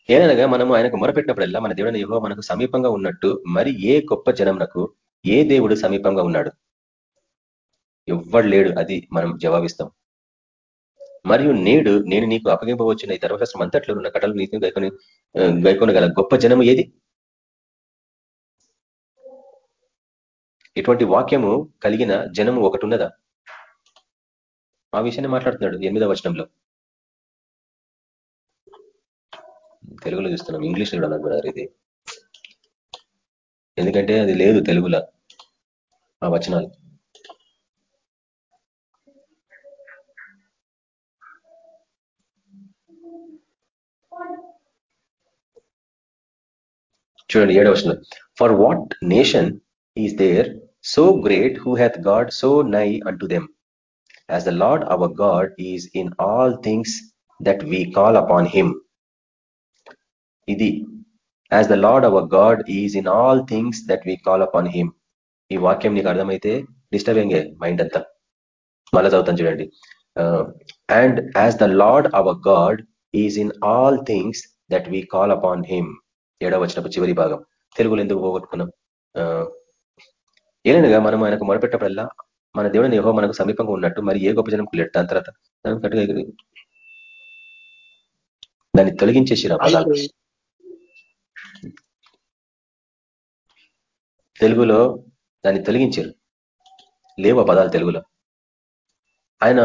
ఏనగా మనము ఆయనకు మొరపెట్టినప్పుడల్లా మన దేవుడిని యువ మనకు సమీపంగా ఉన్నట్టు మరి ఏ గొప్ప జనంకు ఏ దేవుడు సమీపంగా ఉన్నాడు? ఎవ్వడు లేడు అది మనం జవాబిస్తాం. మరియు నేడు నేను నీకు అప్పగింపవచ్చిన ఈ ధర్మశాస్త్రం అంతట్లో ఉన్న కటలు నీతి గైకొని గైకొనగల గొప్ప జనము ఏది? ఇటువంటి వాక్యము కలిగిన జనము ఒకటి ఉన్నదా ఆ విషయాన్ని మాట్లాడుతున్నాడు ఎనిమిదవ వచనంలో. తెలుగులో చూస్తున్నాం ఇంగ్లీష్ కూడా అనుకున్నారు ఇది. ఎందుకంటే అది లేదు తెలుగులో ఆ వచనాలు. చూడండి ఏడవ వచనం. For what nation is there so great who hath God so nigh unto them as the Lord our God is in all things that we call upon him ఇది as the Lord our God is in all things that we call upon him ఈ వాక్యం నీకు అర్థమైతే disturbing mind అంతా. మళ్ళా చదువుతాను చూడండి. And as the Lord our God is in all things that we call upon him ఏడవ వచ్చినప్పుడు చివరి భాగం. తెలుగులో ఎందుకు పోగొట్టుకున్నాం? ఏలనగా మనం ఆయనకు మొరపెట్టప్పుడల్లా మన దేవుడిని ఏవో మనకు సమీపంగా ఉన్నట్టు మరి ఏ గొప్ప జనం లేడు? దాని తర్వాత దాన్ని తొలగించేసి పదాలు. తెలుగులో దాన్ని తొలగించారు. లేవు పదాలు తెలుగులో? ఆయన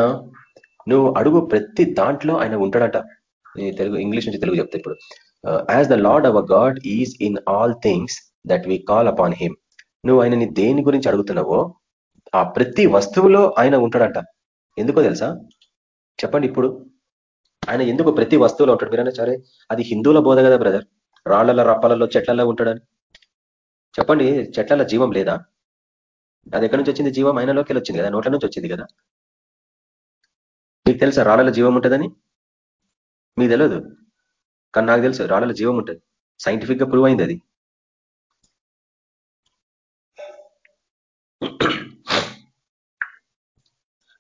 నువ్వు అడుగు ప్రతి దాంట్లో ఆయన ఉంటాడట. తెలుగు ఇంగ్లీష్ నుంచి తెలుగు చెప్తా ఇప్పుడు. As the Lord our God is in all things that we call upon him నువ్వు ఆయనని దేని గురించి అడుగుతున్నావో ఆ ప్రతి వస్తువులో ఆయన ఉంటాడంట. ఎందుకో తెలుసా? చెప్పండి ఇప్పుడు. ఆయన ఎందుకు ప్రతి వస్తువులో ఉంటాడు మీరైనా సరే? అది హిందువుల బోధ కదా బ్రదర్. రాళ్ళలో రప్పలలో చెట్లలో ఉంటాడని. చెప్పండి చెట్లలో జీవం లేదా? అది ఎక్కడి నుంచి వచ్చింది జీవం? ఆయనలోకి వచ్చింది కదా నోట్ల నుంచి వచ్చింది కదా. మీకు తెలుసా రాళ్ళలో జీవం ఉంటుందని? మీకు తెలియదు కానీ నాకు తెలుసు రాళ్ళలో జీవం ఉంటుంది. సైంటిఫిక్గా ప్రూవ్ అయింది అది.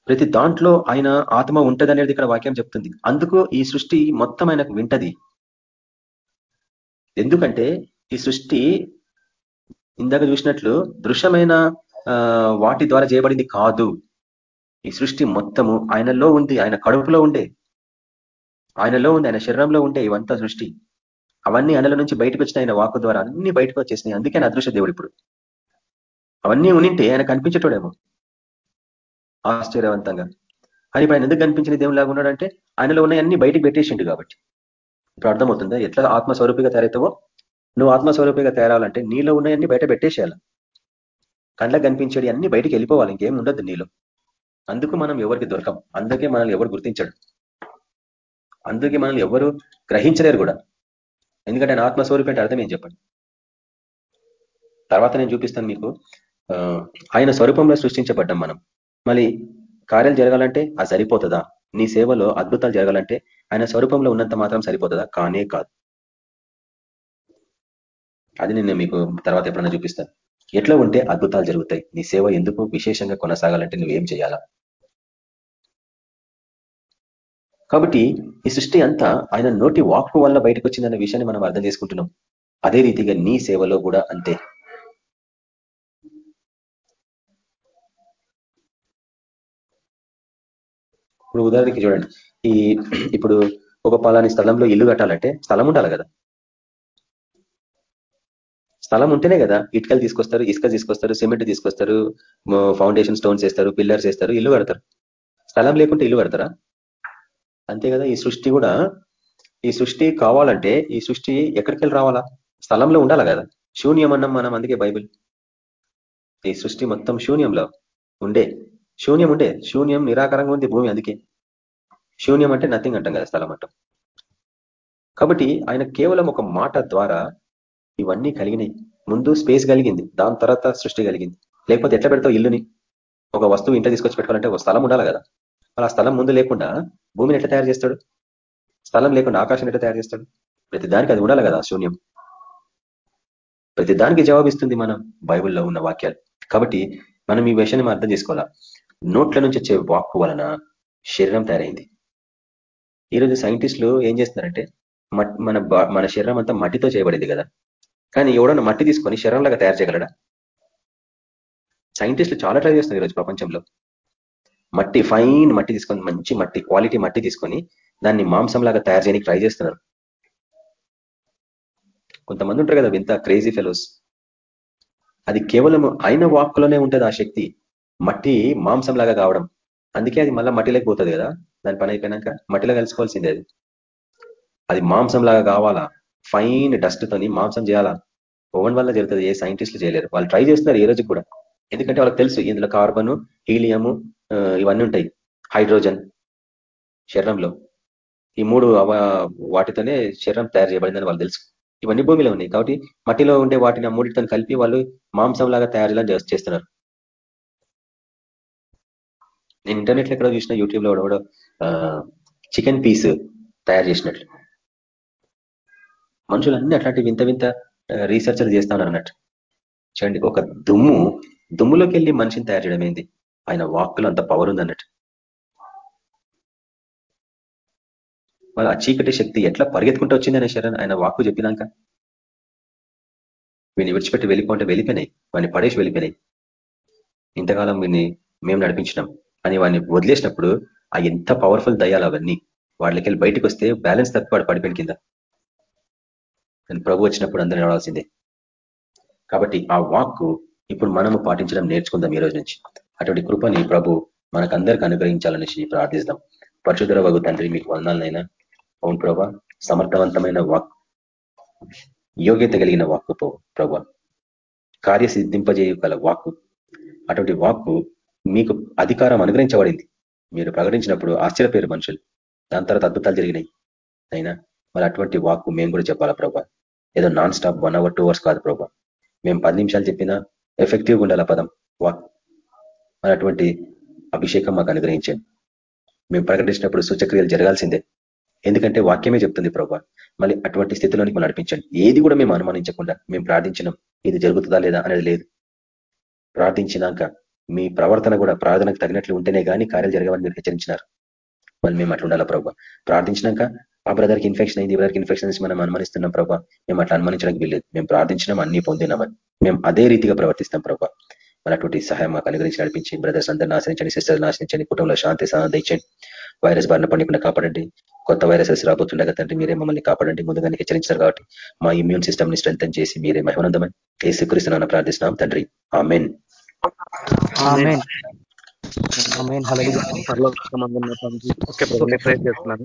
ప్రతి దాంట్లో ఆయన ఆత్మ ఉంటది అనేది ఇక్కడ వాక్యం చెప్తుంది. అందుకు ఈ సృష్టి మొత్తం ఆయనకు వింటది. ఎందుకంటే ఈ సృష్టి ఇందాక చూసినట్లు దృశ్యమైన వాటి ద్వారా చేయబడింది కాదు. ఈ సృష్టి మొత్తము ఆయనలో ఉంది ఆయన కడుపులో ఉండే. ఆయనలో ఉంది ఆయన శరీరంలో ఉండే ఇవంతా సృష్టి అవన్నీ ఆయనలో నుంచి బయటకు వచ్చిన ఆయన వాకు ద్వారా అన్ని బయటకు వచ్చేసినాయి. అందుకే ఆయన అదృశ్య దేవుడు ఇప్పుడు. అవన్నీ ఉనింటే ఆయన కనిపించేటోడేమో. ఆశ్చర్యవంతంగా. అని ఆయన ఎందుకు కనిపించిన దేవుడు లాగా ఉన్నాడంటే ఆయనలో ఉన్నాయన్నీ బయటకు పెట్టేసిండు కాబట్టి. ఇప్పుడు అర్థమవుతుందా? ఎట్లా ఆత్మస్వరూపిగా తయారవుతావో? నువ్వు ఆత్మస్వరూపిగా తయారవాలంటే నీలో ఉన్నాయన్నీ బయట పెట్టేసేయాలి. కళ్ళకు కనిపించేది అన్ని బయటికి వెళ్ళిపోవాలి. ఇంకేం ఉండదు నీలో. అందుకు మనం ఎవరికి దొరకం అందుకే మనల్ని ఎవరు గుర్తించడు. అందుకే మనల్ని ఎవరు గ్రహించలేరు కూడా. ఎందుకంటే ఆయన ఆత్మస్వరూపి అంటే అర్థం ఏం చెప్పండి? తర్వాత నేను చూపిస్తాను మీకు. ఆయన స్వరూపంలో సృష్టించబడ్డం మనం. మళ్ళీ కార్యాలు జరగాలంటే అది సరిపోతుందా? నీ సేవలో అద్భుతాలు జరగాలంటే ఆయన స్వరూపంలో ఉన్నంత మాత్రం సరిపోతుందా? కానే కాదు. అది నేను మీకు తర్వాత ఎప్పుడైనా చూపిస్తాను. ఎట్లా ఉంటే అద్భుతాలు జరుగుతాయి? నీ సేవ ఎందుకు విశేషంగా కొనసాగాలంటే నువ్వేం చేయాలా? కాబట్టి ఈ సృష్టి అంతా ఆయన నోటి వాక్కు వల్ల బయటకు వచ్చిందన్న విషయాన్ని మనం అర్థం చేసుకుంటున్నాం. అదే రీతిగా నీ సేవలో కూడా అంతే. ఇప్పుడు ఉదాహరణకి చూడండి. ఈ ఇప్పుడు ఒక పలాని స్థలంలో ఇల్లు కట్టాలంటే స్థలం ఉండాలి కదా? స్థలం ఉంటేనే కదా ఇటుకలు తీసుకొస్తారు ఇసుక తీసుకొస్తారు సిమెంట్ తీసుకొస్తారు ఫౌండేషన్ స్టోన్స్ వేస్తారు పిల్లర్స్ వేస్తారు ఇల్లు కడతారు. స్థలం లేకుంటే ఇల్లు కడతారా? అంతే కదా ఈ సృష్టి కూడా ఈ సృష్టి కావాలంటే ఈ సృష్టి ఎక్కడికి వెళ్ళి రావాలా? స్థలంలో ఉండాలి కదా? శూన్యం అన్నం మనం అందుకే బైబిల్. ఈ సృష్టి మొత్తం శూన్యంలో ఉండే. శూన్యం ఉండే. శూన్యం నిరాకారంగా ఉంది భూమి అందుకే. శూన్యం అంటే నథింగ్ అంటాం కదా స్థలం అంటాం. కాబట్టి ఆయన కేవలం ఒక మాట ద్వారా ఇవన్నీ కలిగినాయి. ముందు స్పేస్ కలిగింది. దాని తర్వాత సృష్టి కలిగింది. లేకపోతే ఎట్లా పెడతావు ఇల్లుని? ఒక వస్తువు ఇంట తీసుకొచ్చి పెట్టుకోవాలంటే ఒక స్థలం ఉండాలి కదా? ఆ స్థలం ముందు లేకుండా భూమిని ఎట్లా తయారు చేస్తాడు? స్థలం లేకుండా ఆకాశం ఎట్లా తయారు చేస్తాడు? ప్రతి దానికి అది ఉండాలి కదా శూన్యం. ప్రతి దానికి జవాబిస్తుంది మనం బైబుల్లో ఉన్న వాక్యాలు. కాబట్టి మనం ఈ విషయాన్ని అర్థం చేసుకోవాలా? నోట్ల నుంచి వచ్చే వాక్కు వలన శరీరం తయారైంది. ఈరోజు సైంటిస్టులు ఏం చేస్తున్నారంటే మన మన శరీరం అంతా మట్టితో చేయబడింది కదా. కానీ ఎవడన్నా మట్టి తీసుకొని శరీరంలాగా తయారు చేయగలడా? సైంటిస్టులు చాలా ట్రై చేస్తున్నారు ఈరోజు ప్రపంచంలో. మట్టి ఫైన్ మట్టి తీసుకొని మంచి మట్టి క్వాలిటీ మట్టి తీసుకొని దాన్ని మాంసంలాగా తయారు చేయడానికి ట్రై చేస్తున్నారు. కొంతమంది ఉంటారు కదా వింత క్రేజీ ఫెలోస్. అది కేవలం ఆయన వాక్కులోనే ఉంటుంది ఆ శక్తి. మట్టి మాంసంలాగా కావడం. అందుకే అది మళ్ళీ మట్టిలోకి పోతుంది కదా. దాని పని అయిపోయినాక మట్టిలో కలుసుకోవాల్సిందే అది. అది మాంసంలాగా కావాలా? ఫైన్ డస్ట్ తోని మాంసం చేయాలా? ఓవన్ వల్ల జరుగుతుంది ఏ సైంటిస్టులు చేయలేరు. వాళ్ళు ట్రై చేస్తున్నారు ఈ రోజు కూడా. ఎందుకంటే వాళ్ళకి తెలుసు ఇందులో కార్బన్ హీలియము ఇవన్నీ ఉంటాయి. హైడ్రోజన్ శరీరంలో. ఈ మూడు వాటితోనే శరీరం తయారు చేయబడిందని వాళ్ళు తెలుసు. ఇవన్నీ భూమిలో ఉన్నాయి. కాబట్టి మట్టిలో ఉండే వాటిని ఆ మూడితో కలిపి వాళ్ళు మాంసం లాగా తయారు చేయాలని చేస్తున్నారు. నేను ఇంటర్నెట్లో ఎక్కడ చూసిన యూట్యూబ్లో కూడా చికెన్ పీస్ తయారు చేసినట్లు. మనుషులన్నీ అట్లాంటి వింత వింత రీసెర్చ్లు చేస్తా ఉన్నారు అన్నట్టు. చూడండి ఒక దుమ్ము దుమ్ములోకి వెళ్ళి మనిషిని తయారు చేయడం ఏంది? ఆయన వాక్కులు అంత పవర్ ఉంది అన్నట్టు మరి ఆ చీకటి శక్తి ఎట్లా పరిగెత్తుకుంటూ వచ్చింది అనే శరణ్ ఆయన వాక్కు చెప్పినాక? వీని విడిచిపెట్టి వెళ్ళిపోంటే వెళ్ళిపోయినాయి. వాడిని పడేసి వెళ్ళిపోయినాయి. ఇంతకాలం వీని మేము నడిపించినాం. అని వాడిని వదిలేసినప్పుడు ఆ ఎంత పవర్ఫుల్ దయ్యాలు అవన్నీ. వాళ్ళకి వెళ్ళి బయటకు వస్తే బ్యాలెన్స్ తప్పి వాడు పడిపోయిన కింద. ప్రభు వచ్చినప్పుడు అందరూ నడవాల్సిందే. కాబట్టి ఆ వాక్కు ఇప్పుడు మనము పాటించడం నేర్చుకుందాం ఈ రోజు నుంచి. అటువంటి కృపని ప్రభు మనకందరికి అనుగ్రహించాలనేసి ప్రార్థిస్తాం. పరశుధర వగు తండ్రి మీకు వందాలనైనా అవును ప్రభా సమర్థవంతమైన వాక్ యోగ్యత కలిగిన వాక్కు ప్రభా కార్యసిద్ధింపజేయగల వాక్కు. అటువంటి వాక్కు మీకు అధికారం అనుగ్రహించబడింది. మీరు ప్రకటించినప్పుడు ఆశ్చర్యపోయారు మనుషులు. దాని తర్వాత అద్భుతాలు జరిగినాయి. అయినా మరి అటువంటి వాక్కు మేము కూడా చెప్పాలా ప్రభా? ఏదో non stop one hour two hours కాదు ప్రభా. మేము పది నిమిషాలు చెప్పినా ఎఫెక్టివ్గా ఉండాలి పదం? వాక్. మరి అటువంటి అభిషేకం మాకు అనుగ్రహించండి. మేము ప్రకటించినప్పుడు సూచక్రియలు జరగాల్సిందే. ఎందుకంటే వాక్యమే చెప్తుంది ప్రభావ మళ్ళీ అటువంటి స్థితిలోనికి మనం నడిపించండి. ఏది కూడా మేము అనుమానించకుండా మేము ప్రార్థించినాం ఇది జరుగుతుందా లేదా అనేది లేదు. ప్రార్థించినాక మీ ప్రవర్తన కూడా ప్రార్థనకు తగినట్లు ఉంటేనే కానీ కార్యాలు జరగవని మీరు హెచ్చరించినారు. మళ్ళీ మేము అట్లా ఉండాలా ప్రభావ ప్రార్థించినాక ఆ బ్రదర్కి ఇన్ఫెక్షన్ అయింది బ్రదర్కి ఇన్ఫెక్షన్ మనం అనుమానిస్తున్నాం ప్రభావ మేము అట్లా అనుమానించడానికి వీల్లేదు. మేము ప్రార్థించినాం అన్ని పొందినామని. మేము అదే రీతిగా ప్రవర్తిస్తాం ప్రభావ మన అటువంటి సహాయం మాకు అనుగ్రహించి నడిపించి బ్రదర్స్ అందరిని ఆశ్రయించండి సిస్టర్స్ ఆశ్రయించండి కుటుంబంలో శాంతి సహాయం ఇచ్చండి వైరస్ బారిన పండుకుండా కాపాడండి. కొత్త వైరసెస్ రాబోతుండగా తండ్రి మీరే మమ్మల్ని కాపాడండి ముందుగానే హెచ్చరించారు కాబట్టి మా ఇమ్యూన్ సిస్టమ్ని స్ట్రెంగ్ చేసి మీరే మహిమానందమని ఏ స్వీకరిస్తున్నాను ప్రార్థిస్తున్నాం తండ్రి. ఆమెన్ ఓకే. చేస్తున్నాను.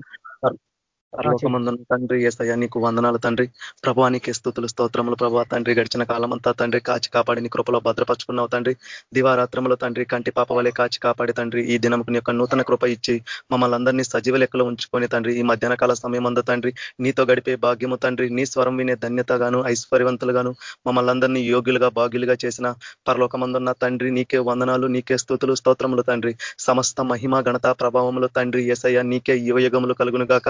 పరలోకమందున్న తండ్రి ఏసయ్య నీకు వందనాలు తండ్రి. ప్రభానికి స్థుతులు స్తోత్రములు ప్రభా. తండ్రి గడిచిన కాలం అంతా తండ్రి కాచి కాపాడి నీ కృపలో భద్రపరుచుకున్నావు తండ్రి. దివారాత్రములు తండ్రి కంటి పాప వలె కాచి కాపాడి తండ్రి. ఈ దినంకు నీ యొక్క నూతన కృప ఇచ్చి మమ్మల్ని అందరినీ సజీవ లెక్కలో ఉంచుకొని తండ్రి. ఈ మధ్యాహ్న కాల సమయం అందు తండ్రి నీతో గడిపే భాగ్యము తండ్రి. నీ స్వరం వినే ధన్యతగాను ఐశ్వర్యవంతులుగాను మమ్మల్ని అందరినీ యోగ్యులుగా భాగ్యులుగా చేసిన పరలోకమందున్న తండ్రి. నీకే వందనాలు నీకే స్థుతులు స్తోత్రములు తండ్రి. సమస్త మహిమ ఘనత ప్రభావములు తండ్రి. ఏసయ్య నీకే యువయుగములు కలుగును గాక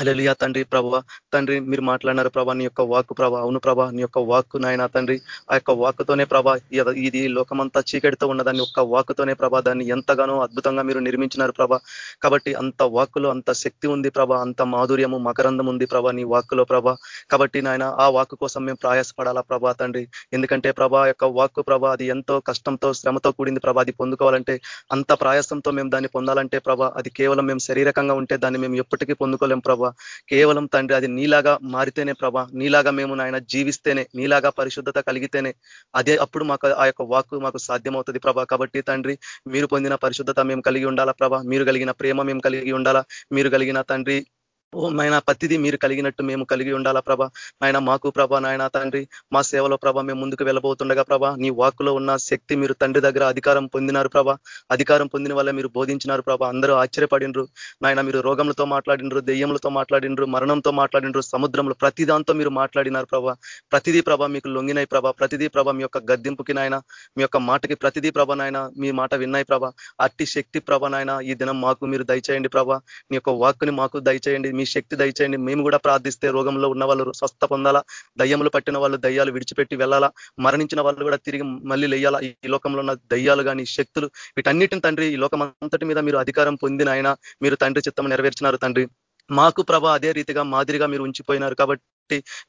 అలలియా తండ్రి ప్రభ. తండ్రి మీరు మాట్లాడినారు ప్రభా నీ యొక్క వాక్కు ప్రభా. అవును ప్రభా నీ యొక్క వాక్కు నాయన తండ్రి ఆ యొక్క వాక్కుతోనే ప్రభా ఇది లోకమంతా చీకటితో ఉన్నదాన్ని ఒక్క వాక్కుతోనే ప్రభా దాన్ని ఎంతగానో అద్భుతంగా మీరు నిర్మించినారు ప్రభా. కాబట్టి అంత వాక్కులో అంత శక్తి ఉంది ప్రభా అంత మాధుర్యము మకరందం ఉంది ప్రభా నీ వాక్కులో ప్రభా. కాబట్టి నాయన ఆ వాక్కు కోసం మేము ప్రయాసపడాలా ప్రభా తండ్రి. ఎందుకంటే ప్రభా యొక్క వాక్కు ప్రభా అది ఎంతో కష్టంతో శ్రమతో కూడింది ప్రభా. అది పొందుకోవాలంటే అంత ప్రయాసంతో మేము దాన్ని పొందాలంటే ప్రభా అది కేవలం మేము శారీరకంగా ఉంటే దాన్ని మేము ఎప్పటికీ పొందుకోలేం ప్రభా. కేవలం తండ్రి అది నీలాగా మారితేనే ప్రభా నీలాగా మేము నాయన జీవిస్తేనే నీలాగా పరిశుద్ధత కలిగితేనే అదే అప్పుడు మాకు ఆ యొక్క వాక్కు మాకు సాధ్యమవుతుంది ప్రభా. కాబట్టి తండ్రి మీరు పొందిన పరిశుద్ధత మేము కలిగి ఉండాలా ప్రభా? మీరు కలిగిన ప్రేమ మేము కలిగి ఉండాలా? మీరు కలిగిన తండ్రి ఓ నాయన ప్రతిదీ మీరు కలిగినట్టు మేము కలిగి ఉండాలా ప్రభ? నాయన మాకు ప్రభ నాయన తండ్రి మా సేవలో ప్రభ మేము ముందుకు వెళ్ళబోతుండగా ప్రభ నీ వాక్కులో ఉన్న శక్తి మీరు తండ్రి దగ్గర అధికారం పొందినారు ప్రభ. అధికారం పొందిన వల్ల మీరు బోధించినారు ప్రభ. అందరూ ఆశ్చర్యపడినరు. నాయన మీరు రోగములతో మాట్లాడినరు దెయ్యములతో మాట్లాడినరు మరణంతో మాట్లాడినరు సముద్రంలో ప్రతి మీరు మాట్లాడినారు ప్రభ. ప్రతిదీ ప్రభ మీకు లొంగినాయి ప్రభ. ప్రతిదీ ప్రభ మీ యొక్క గద్దెంపుకి నాయన మీ యొక్క మాటకి ప్రతిదీ ప్రభ నాయన మీ మాట విన్నాయి ప్రభ. అట్టి శక్తి ప్రభ నాయన ఈ దినం మాకు మీరు దయచేయండి ప్రభ. మీ యొక్క వాక్కుని మాకు దయచేయండి. మీ శక్తి దయచేయండి. మేము కూడా ప్రార్థిస్తే రోగంలో ఉన్న వాళ్ళు స్వస్థ పొందాలా? దయ్యములు పట్టిన వాళ్ళు దయ్యాలు విడిచిపెట్టి వెళ్ళాలా? మరణించిన వాళ్ళు కూడా తిరిగి మళ్ళీ లేయాలా? ఈ లోకంలో ఉన్న దయ్యాలు కానీ శక్తులు వీటన్నిటిని తండ్రి ఈ లోకం అంతటి మీద మీరు అధికారం పొందిన ఆయన మీరు తండ్రి చిత్తం నెరవేర్చినారు తండ్రి. మాకు ప్రభ అదే రీతిగా మాదిరిగా మీరు ఉంచిపోయినారు కాబట్టి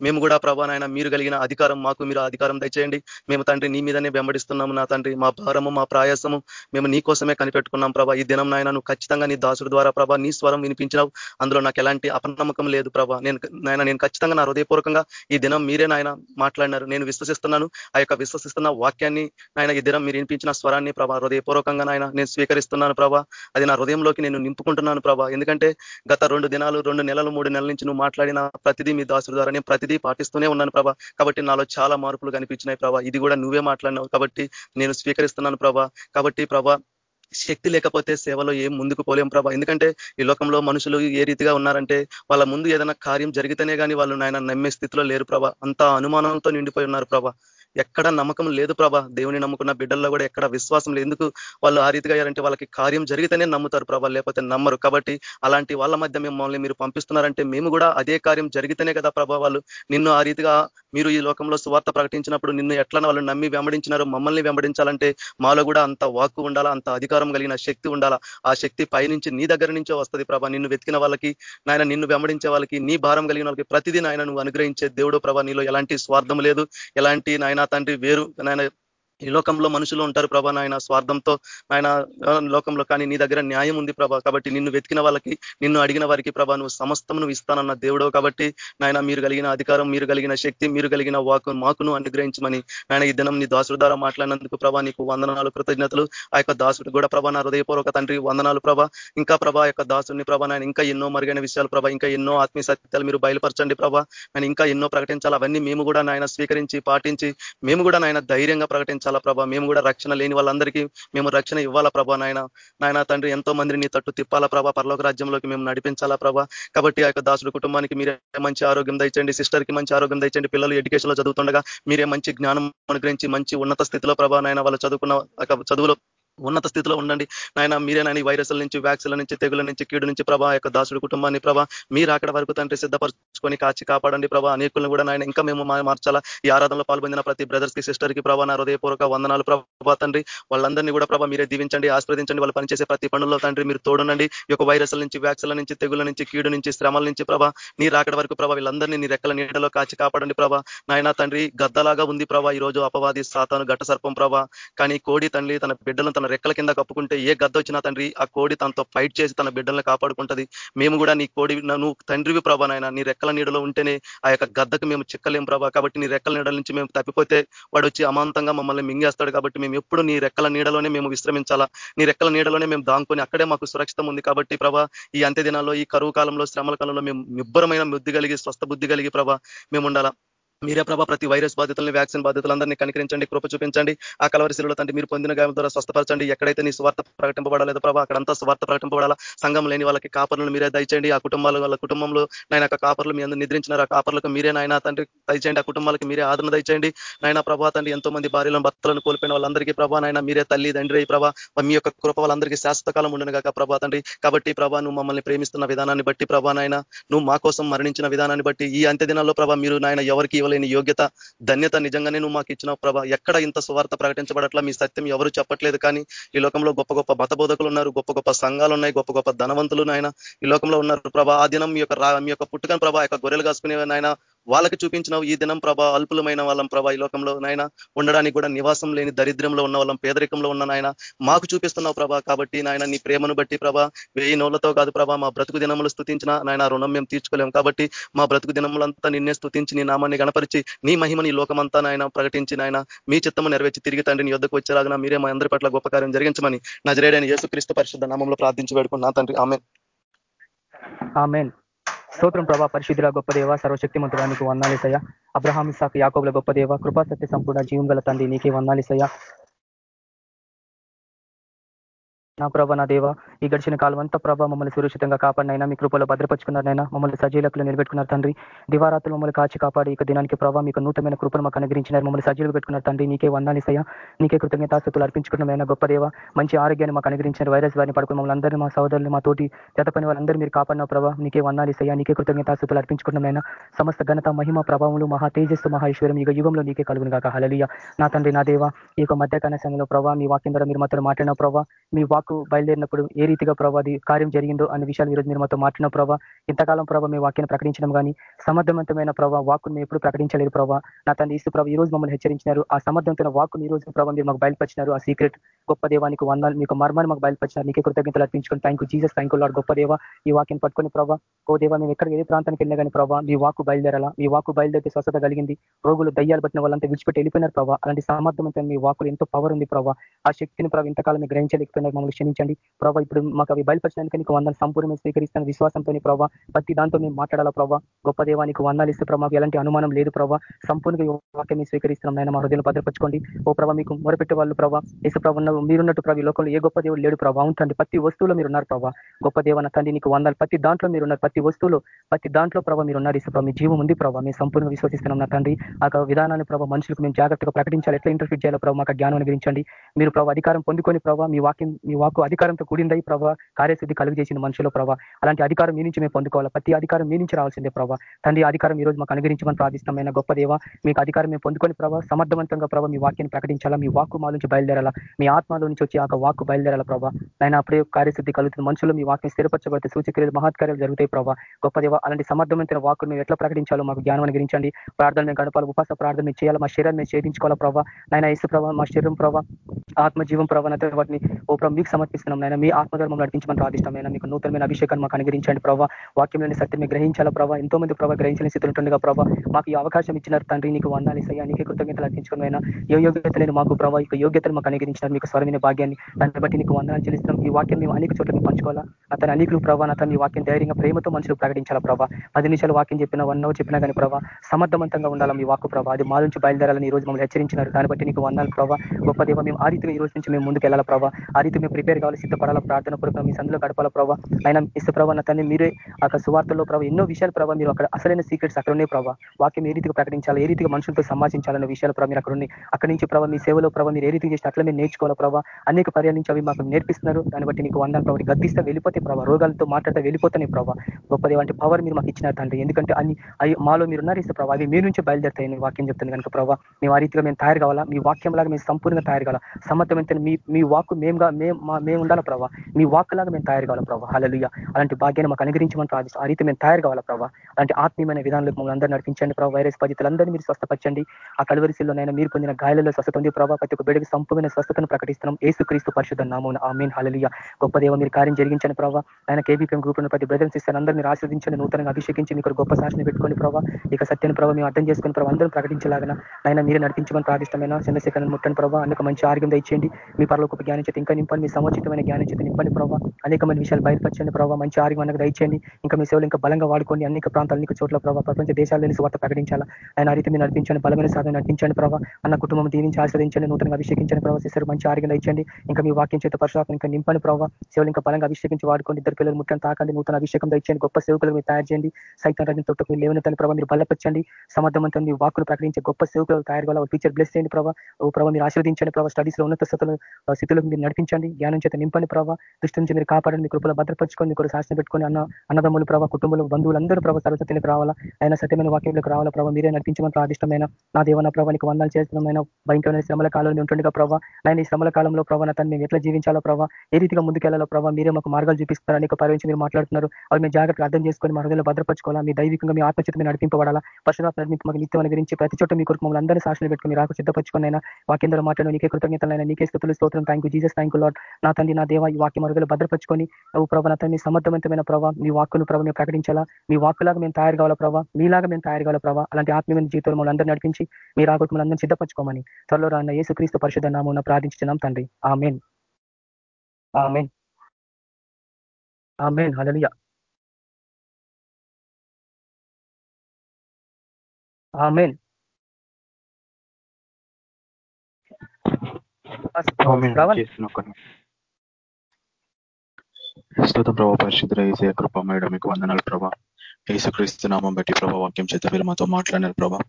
మేము కూడా ప్రభా మీరు కలిగిన అధికారం మాకు మీరు అధికారం దయచేయండి. మేము తండ్రి నీ మీదనే వెంబడిస్తున్నాము నా తండ్రి. మా భారము మా ప్రయాసము మేము నీ కోసమే కనిపెట్టుకున్నాం ప్రభా. ఈ దినం నాయన నువ్వు ఖచ్చితంగా నీ దాసుడు ద్వారా ప్రభా నీ స్వరం వినిపించినావు. అందులో నాకు ఎలాంటి అపనమ్మకం లేదు ప్రభా. నేను నాయన నేను ఖచ్చితంగా నా హృదయపూర్వకంగా ఈ దినం మీరే నాయన మాట్లాడినారు. నేను విశ్వసిస్తున్నాను. ఆ యొక్క విశ్వసిస్తున్న వాక్యాన్ని నాయన ఈ దినం మీరు వినిపించిన స్వరాన్ని ప్రభా హృదయపూర్వకంగా నాయన నేను స్వీకరిస్తున్నాను ప్రభా. అది నా హృదయంలోకి నేను నింపుకుంటున్నాను ప్రభా. ఎందుకంటే గత రెండు దినాలు రెండు నెలలు మూడు నెలల నుంచి నువ్వు మాట్లాడిన ప్రతిదీ మీ దాసుడు ద్వారా నేను ప్రతిదీ పాటిస్తూనే ఉన్నాను ప్రభా. కాబట్టి నాలో చాలా మార్పులు కనిపించినాయి ప్రభా. ఇది కూడా నువ్వే మాట్లాడినావు కాబట్టి నేను స్వీకరిస్తున్నాను ప్రభా. కాబట్టి ప్రభా శక్తి లేకపోతే సేవలో ఏం ముందుకు పోలేం ప్రభా. ఎందుకంటే ఈ లోకంలో మనుషులు ఏ రీతిగా ఉన్నారంటే వాళ్ళ ముందు ఏదైనా కార్యం జరిగితేనే కానీ వాళ్ళు నాయన నమ్మే స్థితిలో లేరు ప్రభా. అంత అనుమానంతో నిండిపోయి ఉన్నారు ప్రభా. ఎక్కడ నమ్మకం లేదు ప్రభా. దేవుని నమ్ముకున్న బిడ్డల్లో కూడా ఎక్కడ విశ్వాసం లేదు. ఎందుకు వాళ్ళు ఆ రీతిగా అయ్యారంటే వాళ్ళకి కార్యం జరిగితేనే నమ్ముతారు ప్రభా. లేకపోతే నమ్మరు. కాబట్టి అలాంటి వాళ్ళ మధ్య మిమ్మల్ని మీరు పంపిస్తున్నారంటే మేము కూడా అదే కార్యం జరిగితేనే కదా ప్రభా వాళ్ళు. నిన్ను ఆ రీతిగా మీరు ఈ లోకంలో సువార్త ప్రకటించినప్పుడు నిన్ను ఎట్లా వాళ్ళు నమ్మి వెంబడించినారు. మమ్మల్ని వెంబడించాలంటే మాలో కూడా అంత వాక్కు ఉండాలా? అంత అధికారం కలిగిన శక్తి ఉండాలా? ఆ శక్తి పైనుంచి నీ దగ్గర నుంచే వస్తుంది ప్రభా. నిన్ను వెతికిన వాళ్ళకి నాయన నిన్ను వెంబడించే వాళ్ళకి నీ భారం కలిగిన వాళ్ళకి ప్రతిదీ నాయన నువ్వు అనుగ్రహించే దేవుడు ప్రభా. నీలో ఎలాంటి స్వార్థం లేదు. ఎలాంటి నాయన తండ్రి వేరు నాయన ఈ లోకంలో మనుషులు ఉంటారు ప్రభా నాయన. స్వార్థంతో ఆయన లోకంలో కానీ నీ దగ్గర న్యాయం ఉంది ప్రభా. కాబట్టి నిన్ను వెతికిన వాళ్ళకి నిన్ను అడిగిన వారికి ప్రభా నువ్వు సమస్తం ఇస్తానన్న దేవుడో కాబట్టి నాయన మీరు కలిగిన అధికారం మీరు కలిగిన శక్తి మీరు కలిగిన వాకు మాకును అనుగ్రహించమని ఆయన ఈ దినం నీ దాసుడు ద్వారా మాట్లాడినందుకు ప్రభా నీకు వందనాలు కృతజ్ఞతలు. ఆ యొక్క దాసుడు కూడా ప్రభా నా హృదయపూర్వక తండ్రి వందనాలు ప్రభా. ఇంకా ప్రభా యొక్క దాసుని ప్రభా నాయన ఇంకా ఎన్నో మరుగైన విషయాలు ప్రభా ఇంకా ఎన్నో ఆత్మీయ సత్యాలు మీరు బయలుపరచండి ప్రభా. నేను ఇంకా ఎన్నో ప్రకటించాలి. అవన్నీ మేము కూడా నాయన స్వీకరించి పాటించి మేము కూడా నాయన ధైర్యంగా ప్రకటించాలి. ఇచ్చాలా ప్రభా? మేము కూడా రక్షణ లేని వాళ్ళందరికీ మేము రక్షణ ఇవ్వాలా ప్రభా నాయన? నాయన తండ్రి ఎంతో మందిని నీ తట్టు తిప్పాలా ప్రభా? పరలోక రాజ్యంలోకి మేము నడిపించాలా ప్రభా? కాబట్టి ఆ దాసుడు కుటుంబానికి మీరే మంచి ఆరోగ్యం దండి సిస్టర్కి మంచి ఆరోగ్యం దండి పిల్లలు ఎడ్యుకేషన్లో చదువుతుండగా మీరే మంచి జ్ఞానం అనుగ్రహించి మంచి ఉన్నత స్థితిలో ప్రభా నాయన వాళ్ళు చదువుకున్న చదువులో ఉన్నత స్థితిలో ఉండండి. నాయన మీరే నాయన వైరస్ల నుంచి వ్యాక్సిన్ల నుంచి తెగుల నుంచి కీడు నుంచి ప్రభా యొక్క దాసుడు కుటుంబాన్ని ప్రభా మీరు అక్కడ వరకు తండ్రి సిద్ధపరచుకొని కాచి కాపాడండి ప్రభా. అనేకులను కూడా నాయన ఇంకా మేము మార్చాలా? ఈ ఆరాధనలో పాల్పొందిన ప్రతి బ్రదర్స్కి సిస్టర్కి ప్రభా నా హృదయపూర్వక వందనాలు ప్రభా తండ్రి. వాళ్ళందరినీ కూడా ప్రభా మీరే దీవించండి ఆస్వాదించండి వాళ్ళు పనిచేసే ప్రతి పనుల్లో తండ్రి మీరు తోడునండి ఈ యొక్క వైరస్ల నుంచి వ్యాక్సిన్ల నుంచి తెగుల నుంచి కీడు నుంచి శ్రమల నుంచి ప్రభా మీరు అక్కడ వరకు ప్రభా వీళ్ళందరినీ నీ రెక్కల నీడలో కాచి కాపాడండి ప్రభా. నాయన తండ్రి గద్దలాగా ఉంది ప్రభా ఈ రోజు అపవాది సాతాను ఘట సర్పం ప్రభా. కానీ కోడి తండ్రి తన బిడ్డలను తన రెక్కల కింద కప్పుకుంటే ఏ గద్ద వచ్చినా తండ్రి ఆ కోడి తనతో ఫైట్ చేసి తన బిడ్డలను కాపాడుకుంటది. మేము కూడా నీ కోడి నువ్వు తండ్రివి ప్రభా నాయన నీ రెక్కల నీడలో ఉంటేనే ఆ యొక్క గద్దకు మేము చిక్కలేం ప్రభా. కాబట్టి నీ రెక్కల నీడల నుంచి మేము తప్పిపోతే వాడు వచ్చి అమాంతంగా మమ్మల్ని మింగేస్తాడు కాబట్టి మేము ఎప్పుడు నీ రెక్కల నీడలోనే మేము విశ్రమించాలా? నీ రెక్కల నీడలోనే మేము దాంకొని అక్కడే మాకు సురక్షితం ఉంది కాబట్టి ప్రభా ఈ అంత్య దినాల్లో ఈ కరువు కాలంలో శ్రమల కాలంలో మేము నిబ్బరమైన బుద్ధి కలిగి స్వస్థ బుద్ధి కలిగి ప్రభా మేము ఉండాలా? మీరే ప్రభా ప్రతి వైరస్ బాధితులని వ్యాక్సిన్ బాధితులందరినీ కనికరించండి కృప చూపించండి. ఆ కలవరిశిలో తండ్రి మీరు పొందిన గాయం ద్వారా స్వస్థపరచండి. ఎక్కడైతే నీ స్వార్థ ప్రకటింపబడలేదు ప్రభా అక్కడంతా స్వార్థ ప్రకటింపబడాలా? సంఘం లేని వాళ్ళకి కాపర్లను మీరే దయచేయండి. ఆ కుటుంబాల వాళ్ళ కుటుంబంలో నాయన కాపర్లు మీ అందరూ నిద్రించినారు. ఆ కాపర్లకు మీరే నాయన తండ్రి దయచేయండి. ఆ కుటుంబాలకి మీరే ఆదరణ దయచేయండి. నాయన ప్రభా తండ్రి ఎంతో మంది భార్యలను భర్తలను కోల్పోయిన వాళ్ళందరికీ ప్రభా నాయన మీరే తల్లి తండ్రి ప్రభా మీ యొక్క కృప వాళ్ళందరికీ శాశ్వత కాలం ఉండను కాక ప్రభా తండ్రి. కాబట్టి ప్రభా నువ్వు మమ్మల్ని ప్రేమిస్తున్న విధానాన్ని బట్టి ప్రభా నాయన నువ్వు మా కోసం మరణించిన విధానాన్ని బట్టి ఈ అంత్య దినాల్లో ప్రభా మీరు నాయన ఎవరికి లేని యోగ్యత ధన్యత నిజంగానే నువ్వు మాకు ఇచ్చిన ప్రభా. ఎక్కడ ఇంత సువార్త ప్రకటించబడట్లా మీ సత్యం ఎవరు చెప్పట్లేదు కానీ ఈ లోకంలో గొప్ప గొప్ప మతబోధకులు ఉన్నారు గొప్ప గొప్ప సంఘాలు ఉన్నాయి గొప్ప గొప్ప ధనవంతులు నాయన. ఈ లోకంలో ఉన్నారు ప్రభా. ఆ దినం మీ యొక్క మీ యొక్క పుట్టుకని ప్రభా యొక్క గొర్రెలు కాసుకునే నాయన. వాళ్ళకి చూపించినావు ఈ దినం ప్రభా అల్పులమైన వాళ్ళం ప్రభా ఈ లోకంలో నాయన. ఉండడానికి కూడా నివాసం లేని దరిద్రంలో ఉన్న వాళ్ళం పేదరికంలో ఉన్న నాయన. మాకు చూపిస్తున్నావు ప్రభా కాబట్టి నాయన నీ ప్రేమను బట్టి ప్రభా వెయ్యి నోళ్ళతో కాదు ప్రభా మా బ్రతుకు దినములు స్థుతించిన నాయన రుణం మేము తీర్చుకోలేము కాబట్టి మా బ్రతుకు దినములంతా నిన్నే స్థుతించి నీ నామాన్ని గణపరిచి నీ మహిమ నీ లోకమంతా నాయన ప్రకటించి నాయన మీ చిత్తము నెరవేర్చి తిరిగి తండ్రి నీ వద్దకు వచ్చేలాగా మీరే మా అందరి పట్ల గొప్ప కార్యం జరిగించమని నజరేడైన యేసుక్రీస్తు పరిశుద్ధ నామంలో ప్రార్థించి వేడుకున్నా తండ్రి. ఆమె ఆమెన్. స్తోత్రం ప్రభా పరిశుద్ధుల గొప్ప దేవ సర్వశక్తిమంతుడానికి వందాలిసయ అబ్రహాం ఇసాక్ యాకోబుల గొప్ప దేవ కృపా సత్య సంపూర్ణ జీవం గల తండ్రి నీకే వందాలిసయ నా ప్రభ నా దేవ ఈ గడిచిన కాలం అంతా ప్రభ మమ్మల్ని సురక్షితంగా కాపాడినైనా మీ కృపలో భద్రపరుచుకున్నారనైనా మమ్మల్ని సజీలకు నిలబెట్టుకున్నారు తండ్రి. దివారాత్రులు మమ్మల్ని కాచి కాపాడి ఇక దినానికి ప్రభావ మీకు నూతనమైన కృపను మాకు అనుగ్రహించినారు. మమ్మల్ని సజీలు పెట్టుకున్నారు తండ్రి. నీకే వందాలిసయ్యా నీకే కృతజ్ఞతాస్థుతులు అర్పించుకున్నమైన గొప్ప దేవ. మంచి ఆరోగ్యాన్ని మాకు అనుగ్రహించారు వైరస్ వారిని పడుకుని మమ్మల్ని అందరినీ మా సోదరులు మా తోటి జత పని వాళ్ళందరూ మీరు కాపాడిన ప్రభావ నీకే వందాలిసయ్యా నీకే కృతజ్ఞతాస్థుతులు అర్పించుకున్నమైన సమస్త ఘనత మహిమ ప్రభావములు మహా తేజస్సు మహేశ్వరం యుగ యుగంలో నీకే కలుగును కాక హలలియ నా తండ్రి నా దేవ ఈ యొక్క మధ్యకాల సమయంలో ప్రభావ మీ వాక్యం ద్వారా మీరు మాత్రం మాట్లాడిన ప్రభావ మీ వాక్ బయలుదేరినప్పుడు ఏ రీతిగా ప్రభావ అది కార్యం జరిగిందో అనే విషయాలు ఈరోజు మీరు మాతో మాట్లాడిన ప్రభావ ఇంతకాలం ప్రభావ మీ వాక్యాన్ని ప్రకటించడం కానీ సమర్థవంతమైన ప్రభావ వాక్కును మేము ఎప్పుడు ప్రకటించలేదు ప్రభావ నా తన ఈసు ప్రభావ ఈ రోజు మమ్మల్ని హెచ్చరించినారు. ఆ సమర్థవంతమైన వాక్కును ఈ రోజు ప్రభావ మీరు మాకు బయలుపరిచినారు. ఆ సీక్రెట్ గొప్ప దేవానికి వందాలు మీకు మర్మాన్ని మాకు బయలుపరిచినారు. నీకే కృతజ్ఞతలు అర్పించుకొని థ్యాంక్ జీసస్ థ్యాంక్ లాడ్ గొప్ప దేవ. ఈ వాక్యం పట్టుకొని ప్రభావ ఓ దేవ మేము ఎక్కడ ఏ ప్రాంతానికి వెళ్ళినా కానీ ప్రభావ మీ వాకు బయలుదేరాలా? మీ వాకు బయలుదేరితే స్వస్థత కలిగింది. రోగులు దయ్యాలు పట్టిన వాళ్ళంతా విడిచిపెట్టి వెళ్ళిపోయినారు ప్రభావ అలాంటి సమర్థవంతమైన మీ వాకులు ఎంతో పవర్ ఉంది ప్రభావ ఆ శక్తిని ప్రభావ ఇంతకాలం మీరు గ్రహించలేకపోయినారు. మమ్మల్ని క్షమించండి. ప్రభావ ఇప్పుడు మాకు అవి బయలుపరచడానికి నీకు వందలు సంపూర్ణంగా స్వీకరిస్తాను. విశ్వాసంతో ప్రభావ ప్రతి దాంతో మేము మాట్లాడాలా ప్రభావ గొప్ప దేవానికి వందాలు ఇస్తే ప్రభావ ఎలాంటి అనుమానం లేదు ప్రభావ సంపూర్ణంగా వాక్యం స్వీకరిస్తున్నాం నాయన మా హృదయం భద్రపరచుకోండి. ఓ ప్రభావ మీకు మొరపెట్టే వాళ్ళు ప్రభావ ఇసు ప్రభావ మీరున్నట్టు ప్రభావ లోకంలో ఏ గొప్ప దేవుడు లేడు ప్రభావ ఉంటుంది ప్రతి వస్తువులో మీరు ఉన్నారు ప్రభావ గొప్ప దేవన తండ్రి నీకు వందాలు ప్రతి దాంట్లో మీరు ఉన్నారు. ప్రతి వస్తువులో ప్రతి దాంట్లో ప్రభావ మీరు ఉన్నారు ఇసు మీ జీవం ఉంది ప్రభావ మేము సంపూర్ణంగా విశ్వసిస్తున్నాం నా తండ్రి. ఆ విధానాన్ని ప్రభావ మనుషులకు మేము జాగ్రత్తగా ప్రకటించాలి. ఎట్లా ఇంటర్ఫీట్ చేయాలో ప్రభావ మాకు జ్ఞానం అనుగ్రహించండి. మీరు ప్రభావ అధికారం పొందుకొని ప్రభావ మీ వాక్యం మీ వాక్కు అధికారంతో కూడిందై ప్రభావ కార్యసిద్ధి కలుగు చేసిన మనుషులు ప్రభావ అలాంటి అధికారం మీ నుంచి మేము పొందుకోవాలి? ప్రతి అధికారం మీ నుంచి రావాల్సిందే ప్రభావ తండ్రి అధికారం ఈ రోజు మాకు అనుగ్రహించమని ప్రార్థిష్టమైన గొప్ప దేవ మీకు అధికారం మేము పొందుకొని ప్రభావ సమర్థవంతంగా ప్రభావ మీ వాక్యాన్ని ప్రకటించాలా? మీ వాక్కు మా నుంచి బయలుదేరాలా? మీ ఆత్మలో నుంచి వచ్చి ఆ వాక్కు బయలుదేరాల ప్రభావ ఆయన అప్పుడే కార్యసిద్ధి కలుగుతుంది. మనుషులు మీ వాక్యం స్థిరపరచబడితే సూచక్రియలు మహత్కార్యాలు జరుగుతాయి ప్రభావ గొప్ప దేవ అలాంటి సమర్థవంతమైన వాక్కు మేము ఎట్లా ప్రకటించాలో మాకు జ్ఞానం అనుగ్రహించండి. ప్రార్థన మేము గడపాలి ఉపాస ప్రార్థన మేము చేయాలి? మా శరీరాన్ని మేము ఛేదించుకోవాలా ప్రభావ నాయన ఇసు ప్రభావ మా శరీరం ప్రభావ ఆత్మజీవం ప్రభావ వాటిని ఓ ప్రభావ మీకు సమర్పిస్తున్నాం నాయన. మీ ఆత్మధర్మం నడిపించమని ప్రార్థిష్టమైన మీకు నూతనమైన అభిషేకాన్ని మాకు అనుగ్రహించండి ప్రభావ వాక్యంలోని సత్యం మేము ప్రభావ ఎంతో మంది ప్రభావ గ్రహించని స్థితిలో ఉంటుండగా ప్రభావ మాకు ఈ అవకాశం ఇచ్చినారు తండ్రి నీకు వందాలి సయ్యా నీకే కృతజ్ఞతలు అర్పించుకున్న ఏ యోగ్యత లేని మాకు ప్రభావ ఇక యోగ్యతను మాకు అనుగ్రహించినారు. మీకు స్వరమైన భాగ్యాన్ని దాన్ని బట్టి నీకు వందనాలు చెల్లిస్తున్నాం. ఈ వాక్యం మేము అనేక చోట్ల మేము పంచుకోవాలా? అతను అనేకులు ప్రభావ అతను ఈ వాక్యం ధైర్యంగా ప్రేమతో మనుషులు ప్రకటించాల ప్రభావ పది నిమిషాలు వాక్యం చెప్పినా వన్ అవర్ చెప్పినా కానీ ప్రభావ సమర్థవంతంగా ఉండాలి మీ వాక్కు ప్రభావ అది మా నుంచి బయలుదేరాలని ఈ రోజు మమ్మల్ని హెచ్చరించినారు. దాన్ని బట్టి నీకు వందాలు ప్రభావ గొప్ప దేవ మేము ఆ రీతిగా ఈ రోజు నుంచి మేము ముందుకు వెళ్ళాలా ప్రభావ ఆ రీతి మేము ప్రిపేర్ కావాలి సిద్ధపడాలా? ప్రార్థన పూర్వకం మీ సందులో గడపాల ప్రభావ ఆయన ఇస్తే ప్రభావ నా తన్ని మీరే అక్కడ సువార్తల్లో ప్రభావ ఎన్నో విషయాలు ప్రభావ మీరు అక్కడ అసలైన సీక్రెట్స్ అక్కడ ఉన్నాయి ప్రభావ వాక్యం ఏ రీతిగా ప్రకటించాలి? ఏ రీతిగా మనుషులతో సంభాషించాలన్న విషయాలు ప్రభావ మీరు అక్కడ ఉన్నాయి అక్కడి నుంచి ప్రభావ మీ సేవలో ప్రభావ మీరు ఏ రీతిగా చేస్తే అట్లా మీరు నేర్చుకోవాలి ప్రభావ అనేక పర్యాల నుంచి అవి మాకు నేర్పిస్తున్నారు. దాన్ని బట్టి నీకు వందాలు ప్రభావ గద్దిస్తే వెళ్ళిపోతే ప్రభావ రోగాలతో మాట్లాడితే వెళ్ళిపోతాయి ప్రభావ గొప్పది వంటి పవర్ మీరు మాకు ఇచ్చినారు తండ్రి. ఎందుకంటే అన్ని అవి మాలో మీరు ఉన్నారు ఇస్తే ప్రభావ అవి మీ నుంచి బయలుదేరుతాయి వాక్యం చెప్తుంది కనుక ప్రభావ మేము ఆ రీతిగా మేము తయారు కావాలా? మీ వాక్యం లాగా మేము సంపూర్ణంగా తయారు కావాలా? సమర్థమైన మీ మీ వాక్ మేముగా మేము మేము ఉండాలి ప్రభావ మీ వాక్లాగా మేము తయారు కావాలి ప్రభావ హలలుయ అలాంటి భాగ్యాన్ని మాకు అనుగ్రహించమని ప్రార్థిస్తాం ఆ రీతి మేము తయారు కావాలి ప్రభావ అలాంటి ఆత్మీయమైన విధానంలో మమ్మల్ని అందరూ నడిపించండి ప్రభావ వైరస్ బాధితులందరినీ మీరు స్వస్థపరచండి. ఆ కలవరిశీల్లోనైనా మీరు పొందిన గాయాలలో స్వస్థత ఉంది ప్రభావ ప్రతి ఒక్క బిడ్డకి సంపూర్ణ స్వస్థతను ప్రకటిస్తున్నాం. ఏసు క్రీస్తు పరిశుద్ధ నామం ఆ మీన్ హలలియ గొప్ప దేవ మీరు కార్యం జరిగించండి ప్రభావ ఆయన కేబీపీఎం గ్రూప్ ప్రతి బ్రదర్స్ ఇస్తారు అందరూ మీరు ఆశ్రదించండి నూతనంగా అభిషేకించి మీకు గొప్ప సాక్షిని పెట్టుకొని ప్రభావ ఇక సత్యని ప్రభావ మేము అర్థం చేసుకుని ప్రభావ అందరూ ప్రకటించలాగిన ఆయన మీరు నడిపించమని ప్రార్థిష్టమైన చంద్రశేఖరన్ ముట్టని ప్రభావ అందుకు మంచి ఆరోగ్యం ఇచ్చేయండి మీ పరలోకి జ్ఞానం చేతి ఇంకా నింపండి. మీ సముచితమైన జ్ఞానం చేత నింపండి ప్రభావ అనేకమైన విషయాలు బయటపరచండి ప్రభావ మంచి ఆరోగ్యం మనకు దయచేయండి. ఇంకా మీ సేవలు ఇంకా బలంగా వాడుకోండి. అనేక ప్రాంతాలు అనేక చోట్ల ప్రభావ ప్రపంచ దేశాలని వార్త ప్రకటించాలా? ఆయన రీతి మీరు నడిపించండి. బలమైన సాధన నడిపించండి ప్రభావ అన్న కుటుంబం దీవించి ఆశ్రదించండి నూతనంగా అభిషేకించండి ప్రభావ చేశారు మంచి ఆరోగ్యం ఇచ్చండి ఇంకా మీ వాక్యం చేత పరశురాత్మ ఇంకా నింపని ప్రభావ సేవలు ఇంకా బలంగా అభిషేకించి వాడుకోండి. ఇద్దరు పిల్లలు ముట్టని తాకండి. నూతన అభిషేకం ఇచ్చండి గొప్ప సేవకులు మీరు తయారు చేయండి. సైతం రాజ్యం తొట్టు మీరు లేవనెత్తని ప్రభావ మీరు బలపరచండి. సమర్థవంతం మీ వాక్కులు ప్రకటించే గొప్ప సేవకులు తయారు కావాలి టీచర్ బ్లెస్ చేయండి ప్రభావ ఓ ప్రభావ మీరు ఆశ్రదించండి ప్రభావ స్టడీస్లో ఉన్నత స్థితులు స్థితులకు మీరు నడిపించండి. జ్ఞానం చేత నింపండి ప్రభావ దృష్టి నుంచి మీరు కాపాడండి. మీ కృపలో భద్రపరచుకొని మీకు శాసనం పెట్టుకొని అన్న అన్నదమ్ములు ప్రభావ కుటుంబంలో బంధువులందరూ ప్రభావ సర్వసత్యలకు రావాలా? ఆయన సత్యమైన వాక్యంలోకి రావాలా ప్రభావ మీరే నడిపించమని ప్రాదిష్టమైన నా దేవన ప్రభావానికి వందలు చేస్తున్నామైన. భయంకరమైన శ్రమల కాలంలో ఉంటుండగా ప్రభావ ఆయన ఈ శ్రమల కాలంలో ప్రభావ తను మేము ఎట్లా జీవించాలో ప్రభావ ఏ రీతిగా ముందుకెళ్ళాలో ప్రభావ మీరే మాకు మార్గాలు చూపిస్తారని పరివించి మీరు మాట్లాడుతున్నారు. అవి మేము జాగ్రత్తగా అర్థం చేసుకొని మా హృదయంలో భద్రపరచుకోవాలా? మీ దైవికంగా మీ ఆత్మచిత మీరు నడిపింపబడాలా? పరశురాత్మ నడిపి మాకు నిత్యం గురించి ప్రతి చోట మీ కొరకు మమ్మల్ని అందరినీ సాక్షులు పెట్టుకుని రాకు సిద్ధపరచుకుని అయినా వాక్యంలో మాట్లాడిన నీకే కృతజ్ఞతలైనా నీకే స్థుతులు స్తోత్రం. Thank you Jesus thank you Lord నా తండ్రి నా దేవ ఈ వాక్యం మరుగులు భద్రపరచుకొని ఓ ప్రభా నా తండ్రి సమర్థవంతమైన ప్రభావ మీ వాక్కును ప్రభావ మేము ప్రకటించాలా? మీ వాక్కులాగా మేము తయారు కావాలా ప్రభావ మీలాగా మేము తయారు కావాలా ప్రభావ అలాంటి ఆత్మీయమైన జీవితంలో మమ్మల్ని అందరూ నడిపించి మీ రాకుండా మమ్మల్ని అందరూ సిద్ధపరచుకోమని త్వరలో రాన్న యేసు క్రీస్తు పరిశుద్ధ నామం ప్రార్థించున్నాం తండ్రి. ఆమెన్. ఆమెన్. ఆమెన్. హలలియా ఆమెన్. స్తోత్రం ప్రభావ పరిశుద్ధ ఏసయ కృప మీకు వందనాలు ప్రభా. ఏసుక్రీస్తు నామం బట్టి ప్రభా వాక్యం చేత మీరు మాతో మాట్లాడినారు ప్రభా.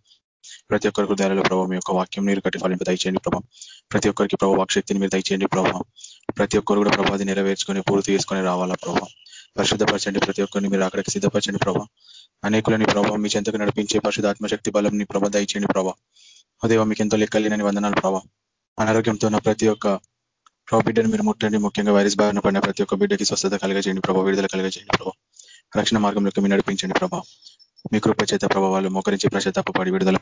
ప్రతి ఒక్కరి హృదయాలలో ప్రభావ మీ యొక్క వాక్యం నీరు కట్టి ఫలింపు దయచేయండి ప్రభా. ప్రతి ఒక్కరికి ప్రభావ వాక్శక్తిని మీరు దయచేయండి ప్రభావ ప్రతి ఒక్కరు కూడా ప్రభాది నెరవేర్చుకొని పూర్తి చేసుకొని రావాలా ప్రభావ పరిశుద్ధపరచండి ప్రతి ఒక్కరిని మీరు అక్కడికి సిద్ధపరచండి ప్రభా. అనేకులని ప్రభావ మీ చెంతకు నడిపించే పరిశుధాత్మశక్తి బలంని ప్రభా దయచేయండి ప్రభా. అదేవా మీకు ఎంతో లెక్కలేనని వందనాలు ప్రభా. అనారోగ్యంతో ఉన్న ప్రతి ఒక్క ప్రభావ బిడ్డను మీరు ముట్టండి. ముఖ్యంగా వైరస్ బారిన పడిన ప్రతి ఒక్క బిడ్డకి స్వస్థత కలగజేయండి ప్రభావ విడుదల కలగజేయండి ప్రభావ రక్షణ మార్గంలోకి మీరు నడిపించండి ప్రభావ మీ కృప చేత ప్రభావాలు మోకరించి ప్రశ్నతప్పపడి విడుదల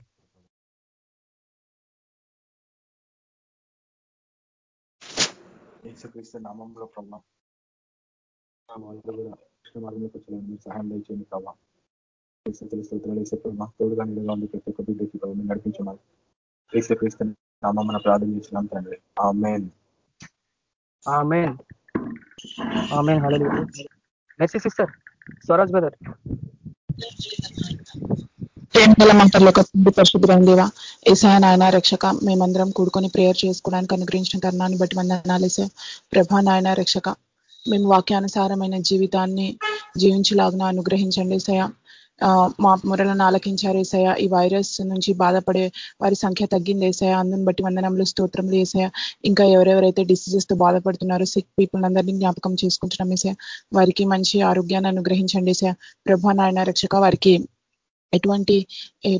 నామంలో ప్రభావం సహాయం చేయండి ప్రభావ తోడుగా నిలుగా ఉంది ప్రతి ఒక్క బిడ్డకి ప్రభావం నడిపించమని. ఏసుక్రీస్తు నామం ప్రార్థన చేసినాం తండ్రి. ఆ మెయిన్ ఆమెన్ amen hello mercy sister Swaraj brother ప్రేమల మంటర్లోకి పరిశుద్ధం దేవా ఏసాయ నాయన రక్షక మేమందరం కూడుకొని ప్రేయర్ చేసుకోవడానికి అనుగ్రహించిన కర్ణాన్ని బట్టి వందనాలు సార్ ప్రభా నాయన రక్షక. మేము వాక్యానుసారమైన జీవితాన్ని జీవించలాగిన అనుగ్రహించండి సయా మా మొరలను ఆలకించారు వేసాయ ఈ వైరస్ నుంచి బాధపడే వారి సంఖ్య తగ్గింది వేసాయ అందుని బట్టి వందనములు స్తోత్రములు వేసాయ ఇంకా ఎవరెవరైతే డిసీజెస్తో బాధపడుతున్నారో సిక్ పీపుల్ అందరినీ జ్ఞాపకం చేసుకుంటున్నాం ఏసయ్య. వారికి మంచి ఆరోగ్యాన్ని అనుగ్రహించండి ఏసయ్య. ప్రభా నాయన రక్షక వారికి ఎటువంటి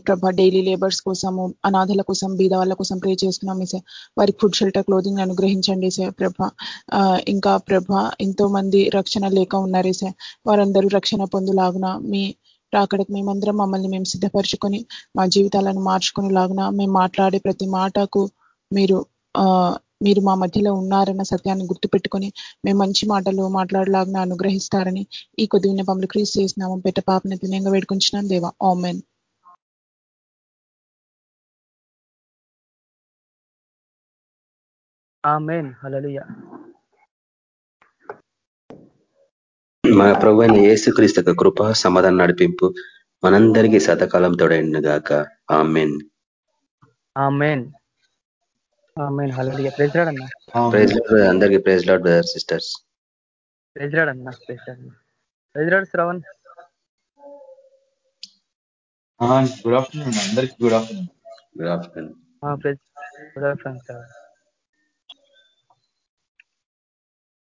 ప్రభా డైలీ లేబర్స్ కోసము అనాథల కోసం బీద వాళ్ళ కోసం ప్రే చేస్తున్నాం సార్ వారికి ఫుడ్ షెల్టర్ క్లోదింగ్ అనుగ్రహించండి సార్ ప్రభ. ఇంకా ప్రభ ఎంతో మంది రక్షణ లేక ఉన్నారే సార్ వారందరూ రక్షణ పొందులాగున మీ రాకడకు మేమందరం మమ్మల్ని మేము సిద్ధపరచుకొని మా జీవితాలను మార్చుకుని లాగున మేము మాట్లాడే ప్రతి మాటకు మీరు మీరు మా మధ్యలో ఉన్నారన్న సత్యాన్ని గుర్తుపెట్టుకొని మేము మంచి మాటలు మాట్లాడలాగిన అనుగ్రహిస్తారని ఈ కొద్ది విన్నపములు క్రీస్ చేసినాము పెట్ట పాపని తినంగా వేడుకుంటున్నాం దేవా ఆమెన్. ఆమెన్. హలలుయా మన ప్రభు అయిన యేసుక్రీస్తు యొక్క కృప సమాధాన నడిపింపు మనందరికీ సతకాలం తోడైండు గాక. ఆమెన్. అందరికీ praise lord brother sisters. Praise lord అన్న. ప్రైజ్ అన్న. Praise lord Shravan. Good afternoon అందరికి good afternoon. Good afternoon. Good afternoon Shravan.